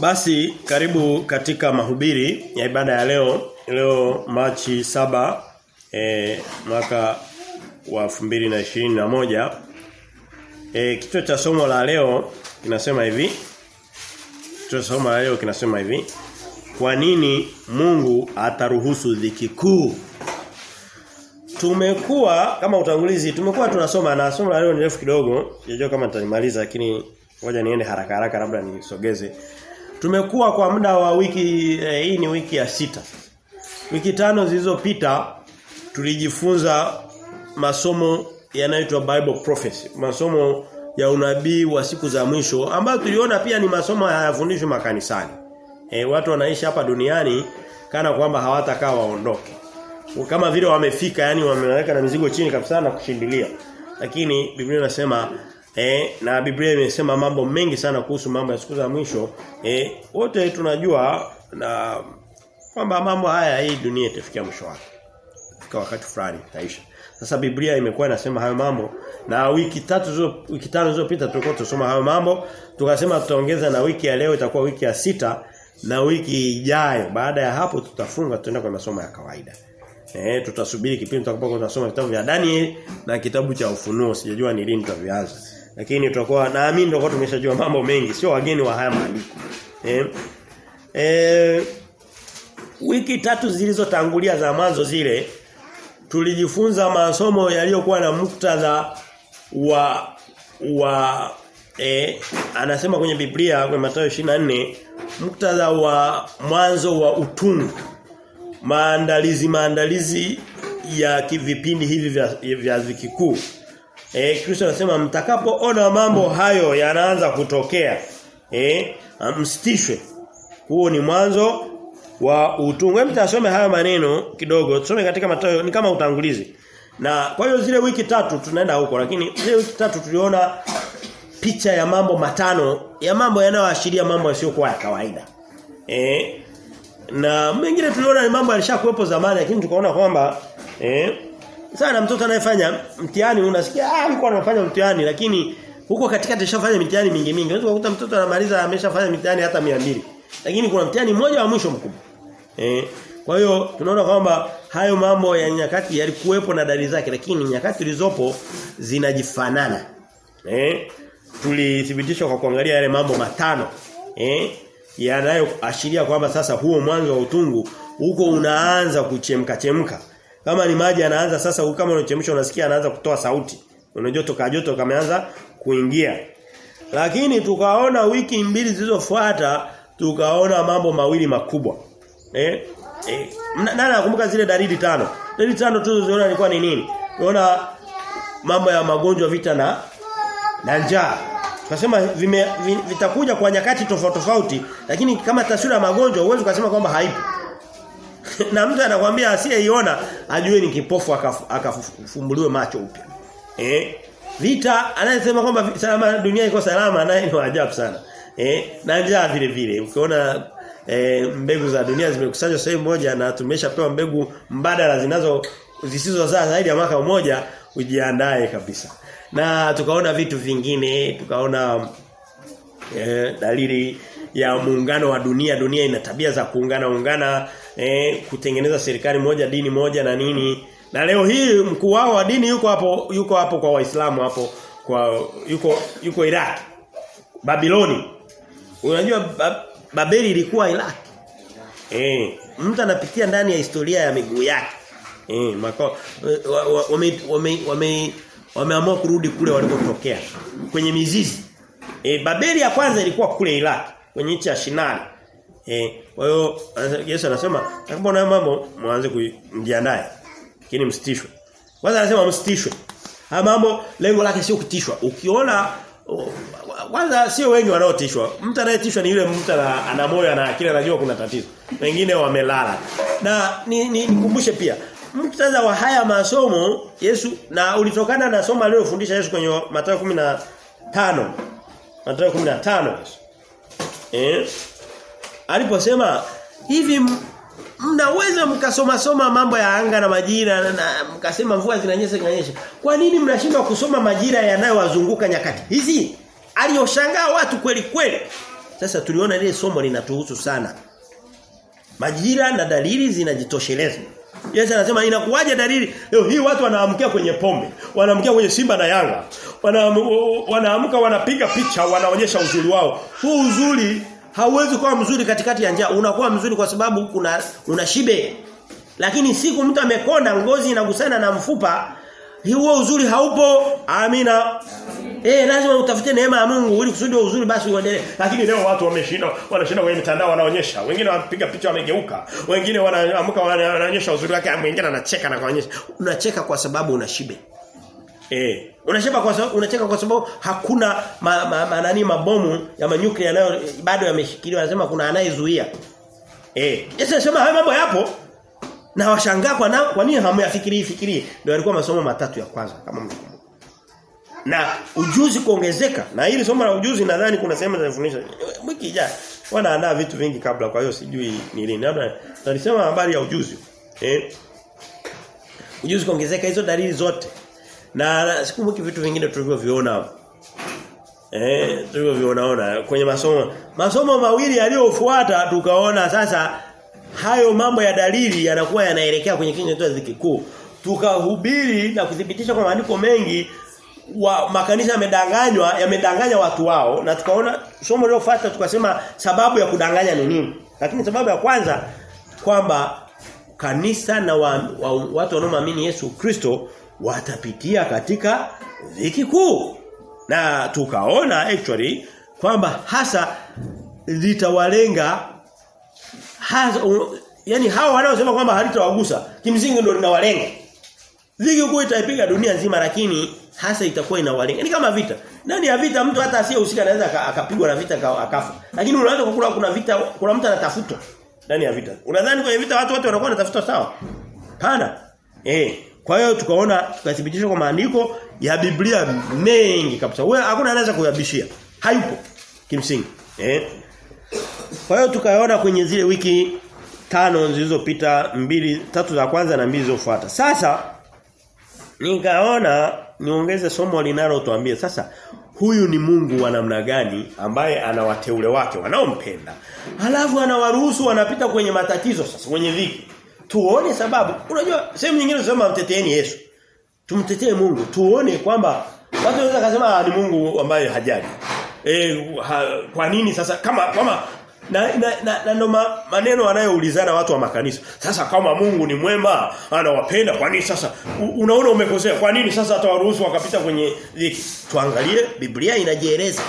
Basi karibu katika mahubiri ya ibada ya leo. Leo Machi saba e, mwaka wa 2021 eh kichwa cha somo la leo kinasema hivi. Kichwa cha somo la leo kinasema hivi. Kwa nini Mungu ataruhusu dhiki kuu? Tumekuwa kama utangulizi tumekuwa tunasoma na somo la leo ni refu kidogo. Sijajua kama nitalimaliza lakini ngoja niende haraka haraka labda nisogeze Tumekuwa kwa muda wa wiki eh, hii ni wiki ya sita. Wiki tano zilizopita tulijifunza masomo yanayoitwa Bible prophecy, masomo ya unabii wa siku za mwisho ambayo tuliona pia ni masomo hayafundishwi makanisani. E, watu wanaishi hapa duniani kana kwamba hawatakaa waondoke. Kama vile wamefika yani wameweka na mizigo chini kabisa na kushindilia. Lakini Biblia inasema Eh, na Biblia imesema mambo mengi sana kuhusu mambo ya siku za mwisho. Eh, wote tunajua na kwamba mambo haya hii dunia itafikia mwisho wake. Fika wakati fulani taisha. Sasa Biblia imekuwa inasema hayo mambo na wiki tatu zo, wiki tano zilizopita tulikuwa tunasoma hayo mambo, tukasema tutaongeza na wiki ya leo itakuwa wiki ya sita na wiki ijayo. Baada ya hapo tutafunga tutaenda kwa masomo ya kawaida. Eh, tutasubiri kipindi tutakapokuwa tunasoma vitabu vya Daniel na kitabu cha Ufunuo. Sijajua ni lini tutavianza lakini tutakuwa naamini tutakuwa tumeshajua mambo mengi sio wageni wa haya maandiko. Eh? Eh wiki tatu zilizotangulia za mwanzo zile tulijifunza masomo yaliyokuwa na muktadha wa wa eh anasema kwenye Biblia kwenye Mathayo 24 muktadha wa mwanzo wa utungu. Maandalizi maandalizi ya vipindi hivi vya vya vikikuu Eh Kristo anasema mtakapoona mambo hayo yanaanza kutokea eh msitishwe. Huo ni mwanzo wa utungu. Hebu haya maneno kidogo. Tusome katika Mathayo ni kama utangulizi. Na kwa hiyo zile wiki tatu tunaenda huko lakini zile wiki tatu tuliona picha ya mambo matano ya mambo yanayoashiria mambo yasiyokuwa ya kawaida. Eh na mengine tuliona mambo yalishakuwepo zamani lakini tukaona kwamba eh sana mtoto anayefanya mtihani unasikia ah alikuwa anafanya mtihani lakini huko katikati ashafanya mitihani mingi mingi. Unaweza kukuta mtoto anamaliza ameshafanya mitihani hata 200. Lakini kuna mtihani mmoja wa mwisho mkubwa. Eh kwa hiyo tunaona kwamba hayo mambo ya nyakati yalikuwepo na dalili zake lakini nyakati zilizopo zinajifanana. Eh tulithibitisha kwa kuangalia yale mambo matano. Eh yanayoashiria kwamba sasa huo mwanzo wa utungu huko unaanza kuchemka chemka kama ni maji anaanza sasa kama unachemsha unasikia anaanza kutoa sauti. Una joto ka joto kameanza kuingia. Lakini tukaona wiki mbili zilizofuata tukaona mambo mawili makubwa. Eh? eh nani anakumbuka zile dalili tano? Dalili tano tu zilizoona ilikuwa ni nini? Tunaona mambo ya magonjwa vita na na njaa. Tukasema vitakuja kwa nyakati tofauti tofauti lakini kama taswira ya magonjwa huwezi kusema kwamba haipo na mtu anakuambia asiyeiona ajue ni kipofu akafumbuliwe macho upya. Eh? Vita anayesema kwamba salama dunia iko salama naye ni ajabu sana. Eh? Na njaa vile vile. Ukiona e, mbegu za dunia zimekusanywa sehemu moja na tumeshapewa mbegu mbadala zinazo zisizozaa zaidi ya mwaka mmoja ujiandae kabisa. Na tukaona vitu vingine, tukaona e, dalili ya muungano wa dunia dunia ina tabia za kuungana ungana eh, kutengeneza serikali moja dini moja na nini. Na leo hii mkuu wao wa dini yuko hapo yuko hapo kwa waislamu hapo kwa yuko yuko Iraq. Babiloni. Unajua ba, Babeli ilikuwa Iraq. Eh mtu anapitia ndani ya historia ya miguu yake. Eh mako wame wame wame wameamua kurudi kule walikotokea kwenye mizizi. Eh Babeli ya kwanza ilikuwa kule Iraq kwenye nchi ya Shinari. Eh, kwa hiyo Yesu anasema mbona mambo mwanze kujiandae. Lakini msitishwe. Kwanza anasema msitishwe. Haya mambo lengo lake sio kutishwa. Ukiona kwanza sio wengi wanaotishwa. Mtu anayetishwa ni yule mtu ana moyo na akili anajua kuna tatizo. Wengine wamelala. Na nikumbushe ni, ni pia muktadha wa haya masomo Yesu na ulitokana na somo alilofundisha Yesu kwenye Mathayo 15. Mathayo 15 Yesu. Eh? Aliposema hivi mnaweza mkasoma soma mambo ya anga na majira na, mkasema mvua zinanyesha zinanyesha. Kwa nini mnashindwa kusoma majira yanayowazunguka nyakati? Hizi aliyoshangaa watu kweli kweli. Sasa tuliona ile somo linatuhusu sana. Majira na dalili zinajitosheleza. Yesu anasema inakuwaje dalili? Leo hii watu wanaamkia kwenye pombe, wanaamkia kwenye Simba na Yanga. Wanaamka wanapiga picha, wanaonyesha uzuri wao. Huu uzuri hauwezi kuwa mzuri katikati ya njaa. Unakuwa mzuri kwa sababu kuna una shibe. Lakini siku mtu amekonda ngozi inagusana na mfupa, huo uzuri haupo. Amina. Eh lazima utafute neema ya Mungu ili kusudi uzuri basi uendelee. Lakini leo watu wameshinda, wanashinda kwenye mitandao wanaonyesha. Wengine wanapiga picha wamegeuka. Wengine wanaamka wanaonyesha uzuri wake, mwingine anacheka na kuonyesha. Unacheka kwa sababu una shibe. Eh, unacheka kwa sababu unacheka kwa sababu hakuna ma, ma, ma, nani mabomu ya manyuklia yanayo bado yameshikiliwa. Anasema kuna anayezuia. Eh, Yesu anasema haya mambo yapo. Na washangaa kwa na, kwa nini hamyafikirii fikirii? Ndio yalikuwa masomo matatu ya kwanza kama mnakumbuka. Na ujuzi kuongezeka. Na hili somo la ujuzi nadhani kuna sehemu zinafundisha. Wiki ijayo wanaandaa vitu vingi kabla kwa hiyo sijui ni lini. Labda tulisema habari ya ujuzi. Eh? Ujuzi kuongezeka hizo dalili zote. Na sikumbuki vitu vingine tulivyoviona. Eh, tulivyoviona kwenye masomo. Masomo mawili yaliyofuata tukaona sasa hayo mambo ya dalili yanakuwa yanaelekea kwenye kinywa dhiki kuu. Tukahubiri na kuthibitisha kwa maandiko mengi wa makanisa yamedanganywa, yamedanganya watu wao na tukaona somo lilofuata tukasema sababu ya kudanganya ni nini. Lakini sababu ya kwanza kwamba kanisa na wa, wa, watu wanaoamini Yesu Kristo watapitia katika dhiki kuu. Na tukaona actually kwamba hasa litawalenga hasa um, yani hao wanaosema kwamba halitawagusa kimsingi ndio linawalenga. Dhiki kuu itaipiga dunia nzima lakini hasa itakuwa inawalenga. Ni kama vita. Ndani ya vita mtu hata asiyehusika anaweza akapigwa na vita akafa. Lakini unaweza kukula kuna vita kuna mtu anatafutwa ndani ya vita. Unadhani kwenye vita watu wote wanakuwa wanatafutwa sawa? Pana. Eh, kwa hiyo tukaona tukathibitisha kwa maandiko ya Biblia mengi kabisa. Wewe hakuna anaweza kuyabishia. Hayupo kimsingi. Eh? Kwa hiyo tukaona kwenye zile wiki tano zilizopita mbili tatu za kwanza na mbili zilizofuata. Sasa nikaona niongeze somo linalotuambia sasa huyu ni Mungu wa namna gani ambaye ana wateule wake wanaompenda. Halafu anawaruhusu wanapita kwenye matatizo sasa kwenye dhiki. Tuone sababu. Unajua sehemu nyingine tunasema mteteeni Yesu. Tumtetee Mungu. Tuone kwamba watu wanaweza kusema ni Mungu ambaye hajali. Eh kwa nini sasa kama kama na, na, na, na ndo maneno anayoulizana watu wa makanisa. Sasa kama Mungu ni mwema, anawapenda, kwa nini sasa unaona umekosea? Kwa nini sasa atawaruhusu wakapita kwenye dhiki? Tuangalie Biblia inajieleza.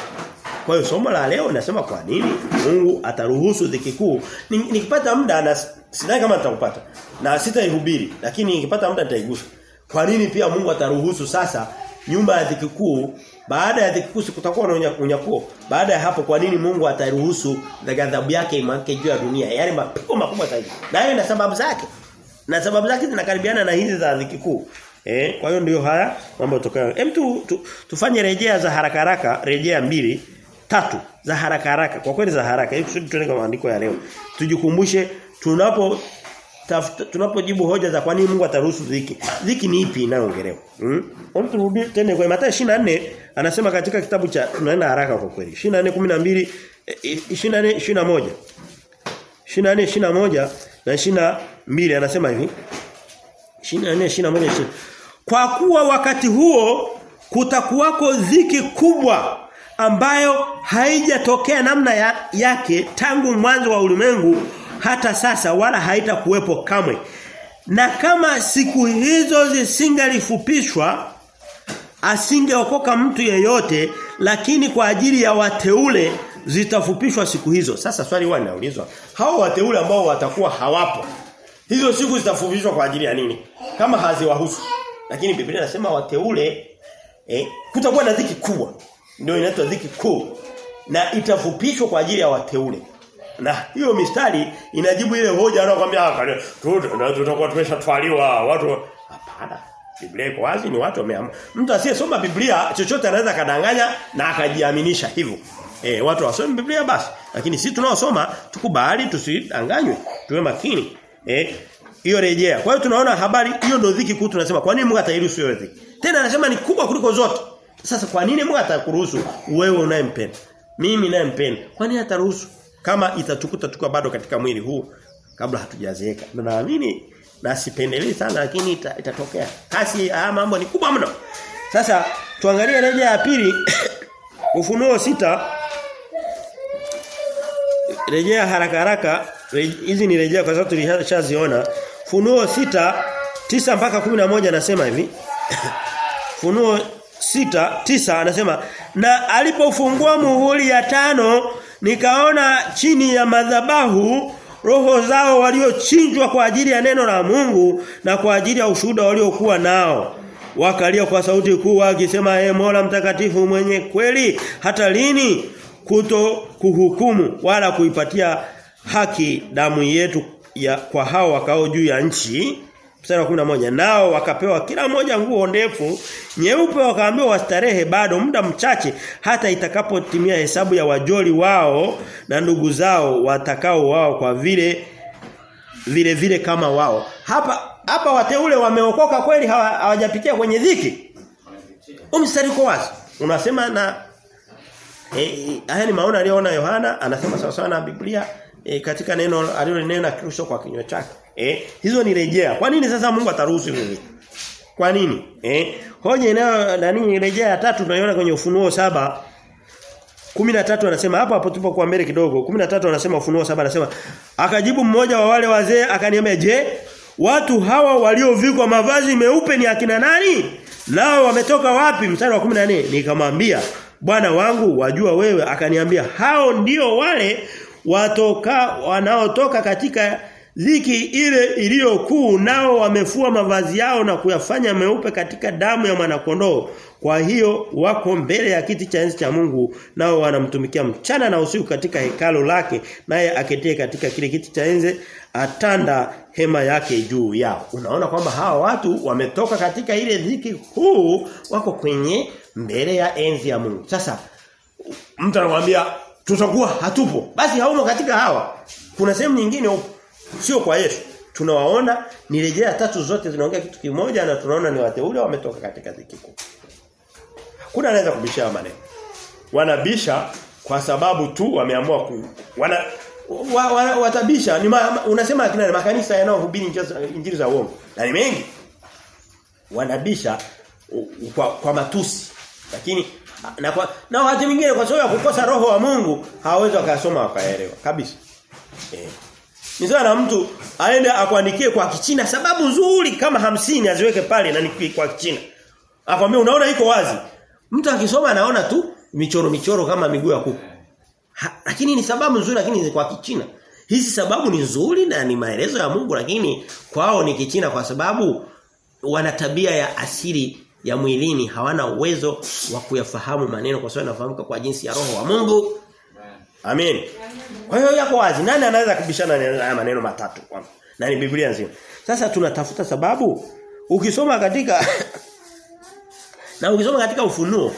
Kwa hiyo somo la leo nasema kwa nini Mungu ataruhusu dhiki kuu. Nikipata muda na sidhani kama nitakupata. Na sitaihubiri, lakini nikipata muda nitaigusa. Kwa nini pia Mungu ataruhusu sasa nyumba ya dhiki kuu baada ya dhiki kuu kutakuwa na unyakuo. Baada ya hapo kwa nini Mungu ataruhusu ghadhabu yake imwake juu ya dunia? Yaani mapigo makubwa zaidi. Na hiyo ina sababu zake. Na sababu zake zinakaribiana na hizi za dhiki kuu. Eh, kwa hiyo ndio haya mambo yatokao. Hem tu, tu, tufanye rejea za haraka haraka, rejea mbili, tatu za haraka haraka. Kwa kweli za haraka. Ili kusudi tuende kwa maandiko ya leo. Tujikumbushe tunapo tunapojibu hoja za kwa nini Mungu ataruhusu dhiki. Dhiki ni ipi inayoongelewa? Mm? Hebu turudi tena kwa Mathayo 24 anasema katika kitabu cha tunaenda haraka kwa kweli. 24 12 24 21. 24 21 na 22 anasema hivi. 24 21 Kwa kuwa wakati huo kutakuwako dhiki kubwa ambayo haijatokea namna ya, yake tangu mwanzo wa ulimwengu hata sasa wala haitakuwepo kamwe. Na kama siku hizo zisingalifupishwa asingeokoka mtu yeyote lakini kwa ajili ya wateule zitafupishwa siku hizo. Sasa swali huwa linaulizwa. Hao wateule ambao watakuwa hawapo. Hizo siku zitafupishwa kwa ajili ya nini? Kama haziwahusu. Lakini Biblia inasema wateule eh, kutakuwa na dhiki kubwa. Ndio inaitwa dhiki kuu. Na itafupishwa kwa ajili ya wateule. Na hiyo mistari inajibu ile hoja anakuambia tutakuwa tumeshatwaliwa watu hapana. Biblia iko wazi ni watu wameamua. Mtu asiyesoma Biblia chochote anaweza kadanganya na akajiaminisha hivyo. Eh watu wasome Biblia basi. Lakini sisi tunaosoma tukubali tusidanganywe. Tuwe makini. Eh hiyo rejea. Kwa hiyo tunaona habari hiyo ndio dhiki kuu tunasema kwa nini Mungu atairuhusu hiyo dhiki? Tena anasema ni kubwa kuliko zote. Sasa kwa nini Mungu atakuruhusu wewe unayempenda? Mimi naye mpenda. nini ataruhusu kama itatukuta tukiwa bado katika mwili huu kabla hatujazeeka. Na naamini na sipendelei sana lakini ita, itatokea. Kasi haya mambo ni kubwa mno. Sasa tuangalie reja ya pili Ufunuo sita rejea haraka haraka hizi ni rejea kwa sababu tulishaziona Funuo sita tisa mpaka kumi na moja anasema hivi Funuo sita tisa anasema na alipofungua muhuri ya tano nikaona chini ya madhabahu roho zao waliochinjwa kwa ajili ya neno la Mungu na kwa ajili ya ushuhuda waliokuwa nao. Wakalia kwa sauti kuu wakisema e Mola mtakatifu mwenye kweli hata lini kuto kuhukumu wala kuipatia haki damu yetu ya kwa hao wakao juu ya nchi mstari wa moja nao wakapewa kila mmoja nguo ndefu nyeupe wakaambiwa wastarehe bado muda mchache hata itakapotimia hesabu ya wajoli wao na ndugu zao watakao wao kwa vile vile vile kama wao. Hapa hapa wateule wameokoka kweli hawajapitia kwenye dhiki. Umstari kwa wazi. Unasema na eh haya ni maona aliyoona Yohana anasema sawa sawa na Biblia e, katika neno alilonena Kristo kwa kinywa chake. Eh, hizo ni rejea. Kwa nini sasa Mungu ataruhusu vitu? Kwa nini? Eh, hoja inayo nani rejea tatu tunaiona kwenye Ufunuo saba 13 anasema hapo hapo tupo kwa mbele kidogo. 13 anasema Ufunuo saba anasema akajibu mmoja wa wale wazee akaniambia je, watu hawa waliovikwa mavazi meupe ni akina nani? Nao wametoka wapi? Mstari wa 14 nikamwambia Bwana wangu wajua wewe akaniambia hao ndio wale watoka wanaotoka katika dhiki ile iliyokuu nao wamefua mavazi yao na kuyafanya meupe katika damu ya mwanakondoo. Kwa hiyo wako mbele ya kiti cha enzi cha Mungu nao wanamtumikia mchana na usiku katika hekalo lake naye aketie katika kile kiti cha enzi atanda hema yake juu yao. Unaona kwamba hawa watu wametoka katika ile dhiki kuu wako kwenye mbele ya enzi ya Mungu. Sasa mtu anakuambia tutakuwa hatupo. Basi haumo katika hawa. Kuna sehemu nyingine upo sio kwa Yesu. Tunawaona ni rejea tatu zote zinaongea kitu kimoja na tunaona ni wateule wametoka katika dhiki kuu. Hakuna anaweza kubisha maneno. Wanabisha kwa sababu tu wameamua ku wana wa, wa, watabisha. Ni ma, unasema akina makanisa yanayohubiri injili za uongo. Na ni mengi. Wanabisha kwa, kwa matusi. Lakini na kwa na wakati mwingine kwa sababu ya kukosa roho wa Mungu hawawezi wakasoma wakaelewa kabisa. Eh ni na mtu aende akuandikie kwa kichina sababu nzuri kama hamsini aziweke pale na ni kwa kichina. Akwambia unaona iko wazi? Mtu akisoma anaona tu michoro michoro kama miguu ya kuku. Ha, lakini ni sababu nzuri lakini ni kwa kichina. Hizi sababu ni nzuri na ni maelezo ya Mungu lakini kwao ni kichina kwa sababu wana tabia ya asili ya mwilini hawana uwezo wa kuyafahamu maneno kwa sababu yanafahamika kwa jinsi ya roho wa Mungu. Amen. Kwa hiyo yako wazi nani anaweza kubishana na haya maneno matatu kwamba na ni Biblia nzima. Sasa tunatafuta sababu ukisoma katika na ukisoma katika ufunuo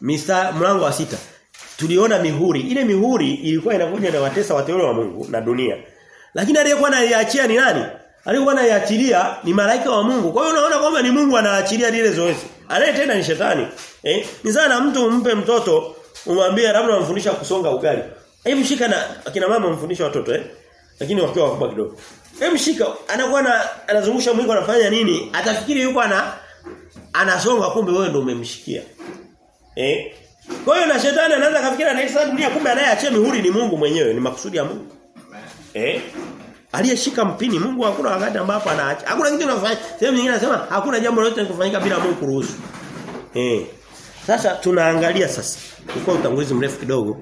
misa mlango wa sita tuliona mihuri. Ile mihuri ilikuwa inakuja na watesa wateule wa Mungu na dunia. Lakini aliyekuwa anaiachia ni nani? Aliyekuwa anaiachilia ni malaika wa Mungu. Kwa hiyo unaona kwamba ni Mungu anaachilia lile zoezi. Anayetenda ni shetani. Eh? Ni sana mtu umpe mtoto umwambie labda unamfundisha kusonga ugali. Hebu shika na akina mama mfundisha watoto eh? Lakini wakiwa wakubwa kidogo. Hebu shika anakuwa na anazungusha mwiko anafanya nini? Atafikiri yuko ana anasonga kumbe wewe ndio umemshikia. Eh? Kwa hiyo na shetani anaanza kafikiri anaisa dunia kumbe anayeachia mihuri ni Mungu mwenyewe, ni makusudi ya Mungu. Eh? Aliyeshika mpini Mungu hakuna wakati ambapo anaacha. Hakuna kitu anafanya. Sehemu nyingine anasema hakuna jambo lolote linalofanyika bila Mungu kuruhusu. Eh. Sasa tunaangalia sasa. Ulikuwa utangulizi mrefu kidogo.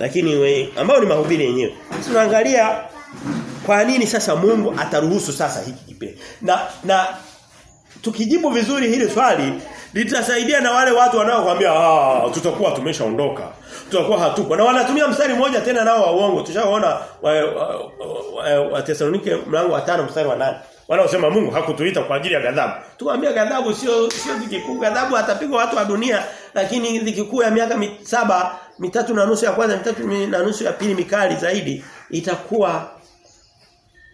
Lakini we, ambao ni mahubiri yenyewe. Tunaangalia kwa nini sasa Mungu ataruhusu sasa hiki kipindi. Na na tukijibu vizuri hili swali litasaidia na wale watu wanaokuambia ah tutakuwa tumeshaondoka tutakuwa hatupo na wanatumia mstari mmoja tena nao wa uongo tushaona wa, wa, wa, wa Tesalonike mlango wa 5 mstari wa 8 wanaosema Mungu hakutuita kwa ajili ya ghadhabu Tuambia ghadhabu sio sio dhiki kuu ghadhabu atapigwa watu wa dunia lakini dhiki kuu ya miaka saba mitatu na nusu ya kwanza mitatu na nusu ya pili mikali zaidi itakuwa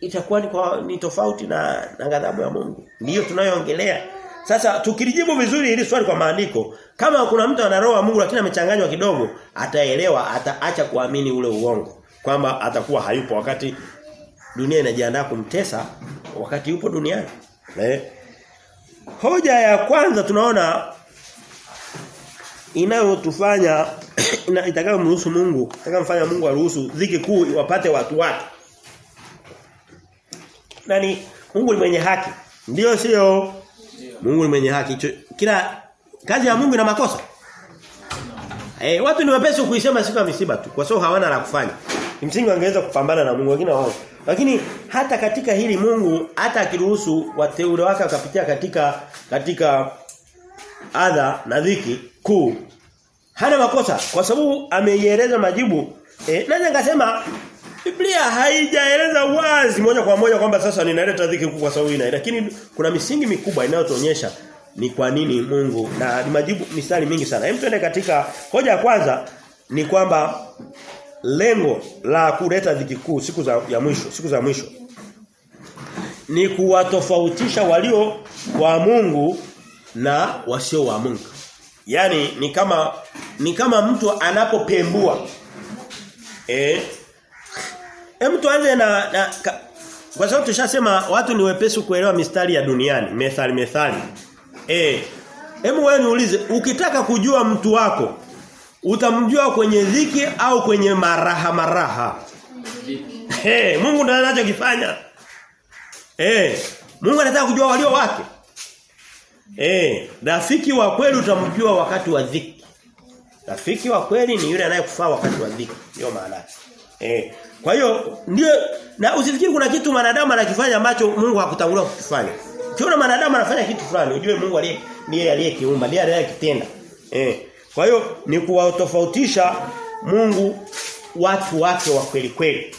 itakuwa ni, kwa, ni tofauti na na ghadhabu ya Mungu. Ndiyo tunayoongelea. Sasa tukilijibu vizuri hili swali kwa maandiko, kama kuna mtu ana roho ya Mungu lakini amechanganywa kidogo, ataelewa, ataacha kuamini ule uongo kwamba atakuwa hayupo wakati dunia inajiandaa kumtesa wakati yupo duniani. Eh? Hoja ya kwanza tunaona inayotufanya ina, itakayomruhusu Mungu, itakayomfanya Mungu aruhusu dhiki kuu iwapate watu wake. Nani? Mungu ni mwenye haki. Ndiyo sio? Mungu ni mwenye haki. Kila kazi ya Mungu ina makosa. Eh, watu ni wapesi kuisema siku ya misiba tu kwa sababu hawana la kufanya. Kimsingi angeweza kupambana na Mungu lakini wao. Lakini hata katika hili Mungu hata akiruhusu wateule wake wakapitia katika katika adha na dhiki kuu hana makosa kwa sababu ameieleza majibu eh naweza ngasema Biblia haijaeleza wazi moja kwa moja kwamba sasa ninaleta dhiki kuu kwa sababu ina lakini kuna misingi mikubwa inayotuonyesha ni kwa nini Mungu na ni majibu mistari mingi sana. Hem tuende katika hoja ya kwanza ni kwamba lengo la kuleta dhiki kuu siku za ya mwisho, siku za mwisho ni kuwatofautisha walio wa Mungu na wasio wa Mungu. Yaani ni kama ni kama mtu anapopembua. Eh Hem tuanze na, na ka, kwa sababu tushasema watu ni wepesi kuelewa mistari ya duniani, methali methali. Eh Hebu wewe niulize, ukitaka kujua mtu wako, utamjua kwenye dhiki au kwenye maraha maraha? Hey, Mungu ndiye anachokifanya. Eh, hey, Mungu anataka kujua walio wake. Eh, hey, rafiki wa kweli utamjua wakati wa dhiki. Rafiki wa kweli ni yule anayekufaa wakati wa dhiki. Ndio maana. Eh, kwa hiyo ndio na usifikiri kuna kitu wanadamu anakifanya ambacho Mungu hakutangulia kukifanya. Ukiona mwanadamu anafanya kitu fulani, ujue Mungu aliye ndiye aliyekiumba, ndiye aliyekitenda. Eh. Kwa hiyo ni kuwatofautisha Mungu watu wake wa kweli kweli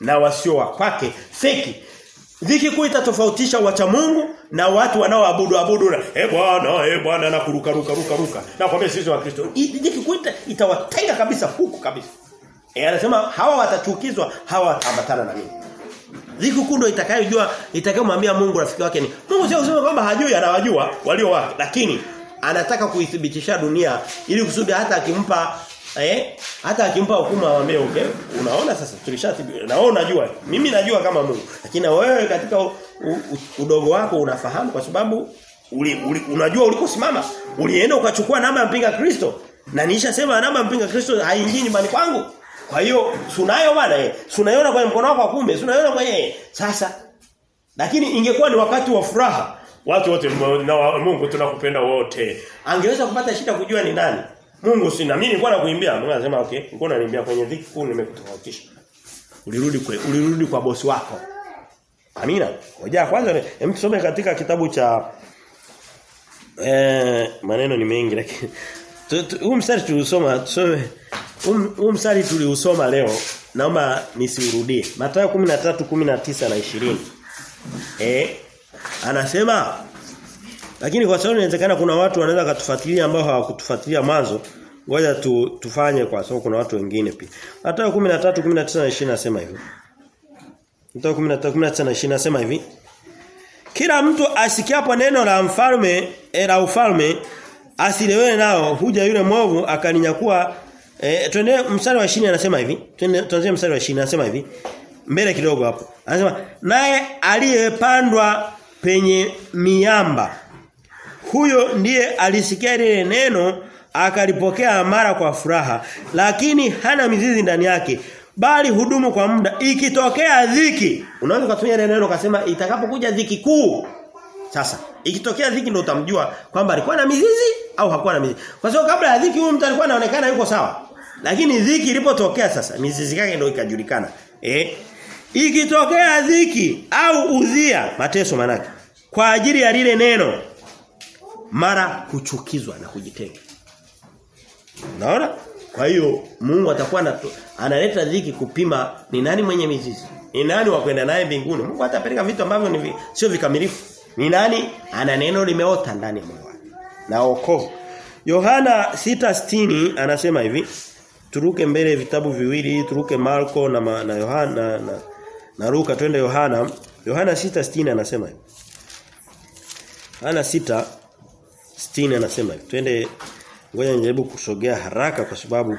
na wasio wa kwake feki. Dhiki kuu itatofautisha wacha Mungu na watu wanaoabudu abudu na eh bwana eh bwana na kuruka ruka ruka ruka. Na kwa sisi wa Kristo. Dhiki kuu itawatenga kabisa huku kabisa. Eh anasema hawa watachukizwa, hawa wataambatana na mimi. Dhiki kuu ndio itakayojua itakayomwambia Mungu rafiki wake ni. Mungu sio kusema kwamba hajui anawajua walio wake, lakini anataka kuithibitisha dunia ili kusudi hata akimpa eh hata akimpa hukumu amwambie okay unaona sasa tulishathibitisha na wewe unajua mimi najua kama Mungu lakini wewe katika u, u, udogo wako unafahamu kwa sababu uli, uli, unajua ulikosimama ulienda ukachukua namba ya mpinga Kristo na nilishasema namba ya mpinga Kristo haingii nyumbani kwangu. Kwa hiyo sunayo bwana eh sunaiona kwenye mkono wako wa kumbe sunaiona kwenye sasa lakini ingekuwa ni wakati wa furaha watu wote na Mungu tunakupenda wote. Angeweza kupata shida kujua ni nani? Mungu sina. Mimi nilikuwa nakuimbia. Mungu anasema okay nilikuwa naniimbia kwenye dhiki kuu nimekutofautisha. Ulirudi kwa ulirudi kwa bosi wako. Amina. Hoja kwanza hem tusome katika kitabu cha eh maneno ni mengi lakini huu mstari tuliusoma tusome. Huu mstari tuliusoma leo naomba nisiurudie. Mathayo 13 19 na 20 eh anasema lakini kwa sababu inawezekana kuna watu wanaweza kutufuatilia ambao hawakutufuatilia mwanzo ngoja tu, tufanye kwa sababu kuna watu wengine pia. Mathayo 13 19 na 20 nasema hivi. Mathayo 13 19 na 20 nasema hivi. Kila mtu asikiapo neno la mfalme la ufalme asilewe nao huja yule mwovu akaninyakua. Eh twende mstari wa 20 anasema hivi. Twende tuanzie mstari wa 20 anasema hivi. Mbele kidogo hapo. Anasema naye aliyepandwa penye miamba. Huyo ndiye alisikia lile neno akalipokea mara kwa furaha lakini hana mizizi ndani yake bali hudumu kwa muda. Ikitokea dhiki unaweza kutumia neno kasema itakapokuja dhiki kuu. Sasa ikitokea dhiki ndio utamjua kwamba alikuwa na mizizi au hakuwa na mizizi. Kwa sababu kabla ya dhiki huyu mtu alikuwa anaonekana yuko sawa. Lakini dhiki ilipotokea sasa mizizi yake ndio ikajulikana. Eh ikitokea dhiki au udhia mateso manake kwa ajili ya lile neno mara kuchukizwa na kujitenga. Unaona? Kwa hiyo Mungu atakuwa analeta dhiki kupima ni nani mwenye mizizi. Ni nani wa kwenda naye mbinguni. Mungu atapeleka vitu ambavyo ni sio vikamilifu. Ni nani ana neno limeota ndani ya moyo. Na wokovu. Yohana 6:60 anasema hivi. Turuke mbele vitabu viwili, turuke Marko na Yohana na na, na, na Luka twende Yohana. Yohana 6:60 anasema hivi. Ana sita sitini anasema hivi. Twende ngoja nijaribu kusogea haraka kwa sababu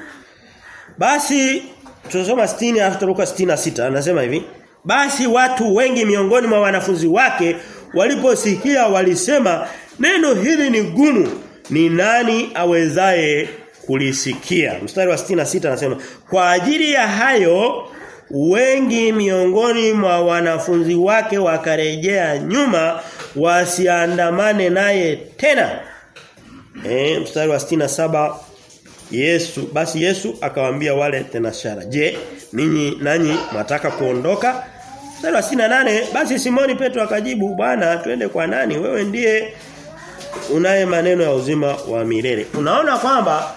basi tunasoma 60 alafu turuka 66 anasema hivi. Basi watu wengi miongoni mwa wanafunzi wake waliposikia walisema neno hili ni gumu ni nani awezaye kulisikia mstari wa 66 anasema kwa ajili ya hayo wengi miongoni mwa wanafunzi wake wakarejea nyuma wasiandamane naye tena. Eh mstari wa 67 Yesu basi Yesu akawaambia wale tenashara je ninyi nanyi mataka kuondoka? Mstari wa 68 basi Simoni Petro akajibu bwana twende kwa nani? Wewe ndiye unaye maneno ya uzima wa milele. Unaona kwamba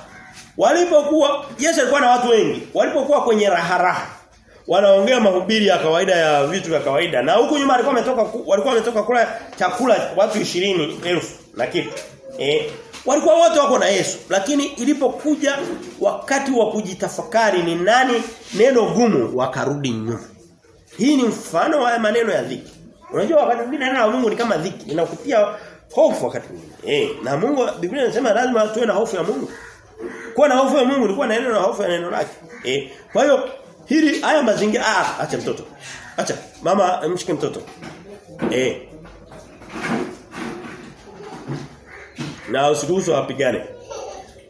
walipokuwa Yesu alikuwa na watu wengi walipokuwa kwenye raharaha raha wanaongea mahubiri ya kawaida ya vitu vya kawaida. Na huku nyuma alikuwa ametoka walikuwa wametoka kula chakula watu 20,000 na kitu. Eh walikuwa wote wako na Yesu. Lakini ilipokuja wakati wa kujitafakari ni nani neno gumu wakarudi nyuma. Hii ni mfano wa maneno ya dhiki. Unajua wakati mwingine neno la Mungu ni kama dhiki linakutia hofu wakati mwingine. Eh na Mungu Biblia inasema lazima tuwe na hofu ya Mungu. Kuwa na hofu ya Mungu ni kuwa na neno na hofu ya neno lake. Eh kwa hiyo hili haya mazingira ah acha mtoto acha mama mshike mtoto eh na usiruhusu apigane.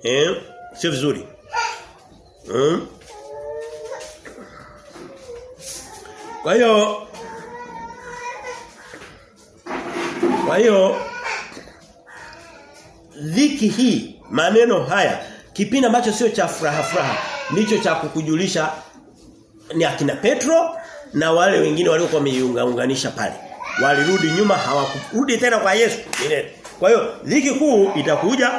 eh sio vizuri hmm? kwa hiyo kwa hiyo dhiki hii maneno haya kipindi ambacho sio cha furaha furaha ndicho cha kukujulisha ni akina Petro na wale wengine waliokuwa wameiunganisha pale walirudi nyuma hawakurudi tena kwa Yesu kwa hiyo dhiki kuu itakuja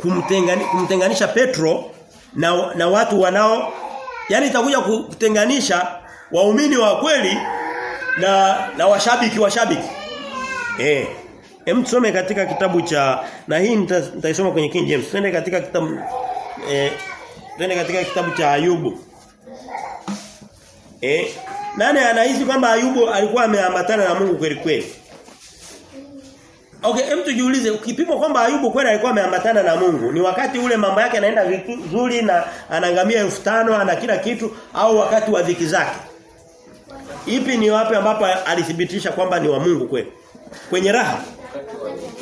kumtengani, kumtenganisha Petro na na watu wanao yani itakuja kutenganisha waumini wa kweli na na washabiki washabiki eh Hem tusome katika kitabu cha na hii nitaisoma kwenye King James. Twende katika kitabu eh twende katika kitabu cha Ayubu. Eh nani anahisi kwamba Ayubu alikuwa ameambatana na Mungu kweli kweli? Okay, hem tujiulize ukipima kwamba Ayubu kweli alikuwa ameambatana na Mungu, ni wakati ule mambo yake yanaenda vizuri na anaangamia 5000 ana kila kitu au wakati wa dhiki zake? Ipi ni wapi ambapo alithibitisha kwamba ni wa Mungu kweli? Kwenye raha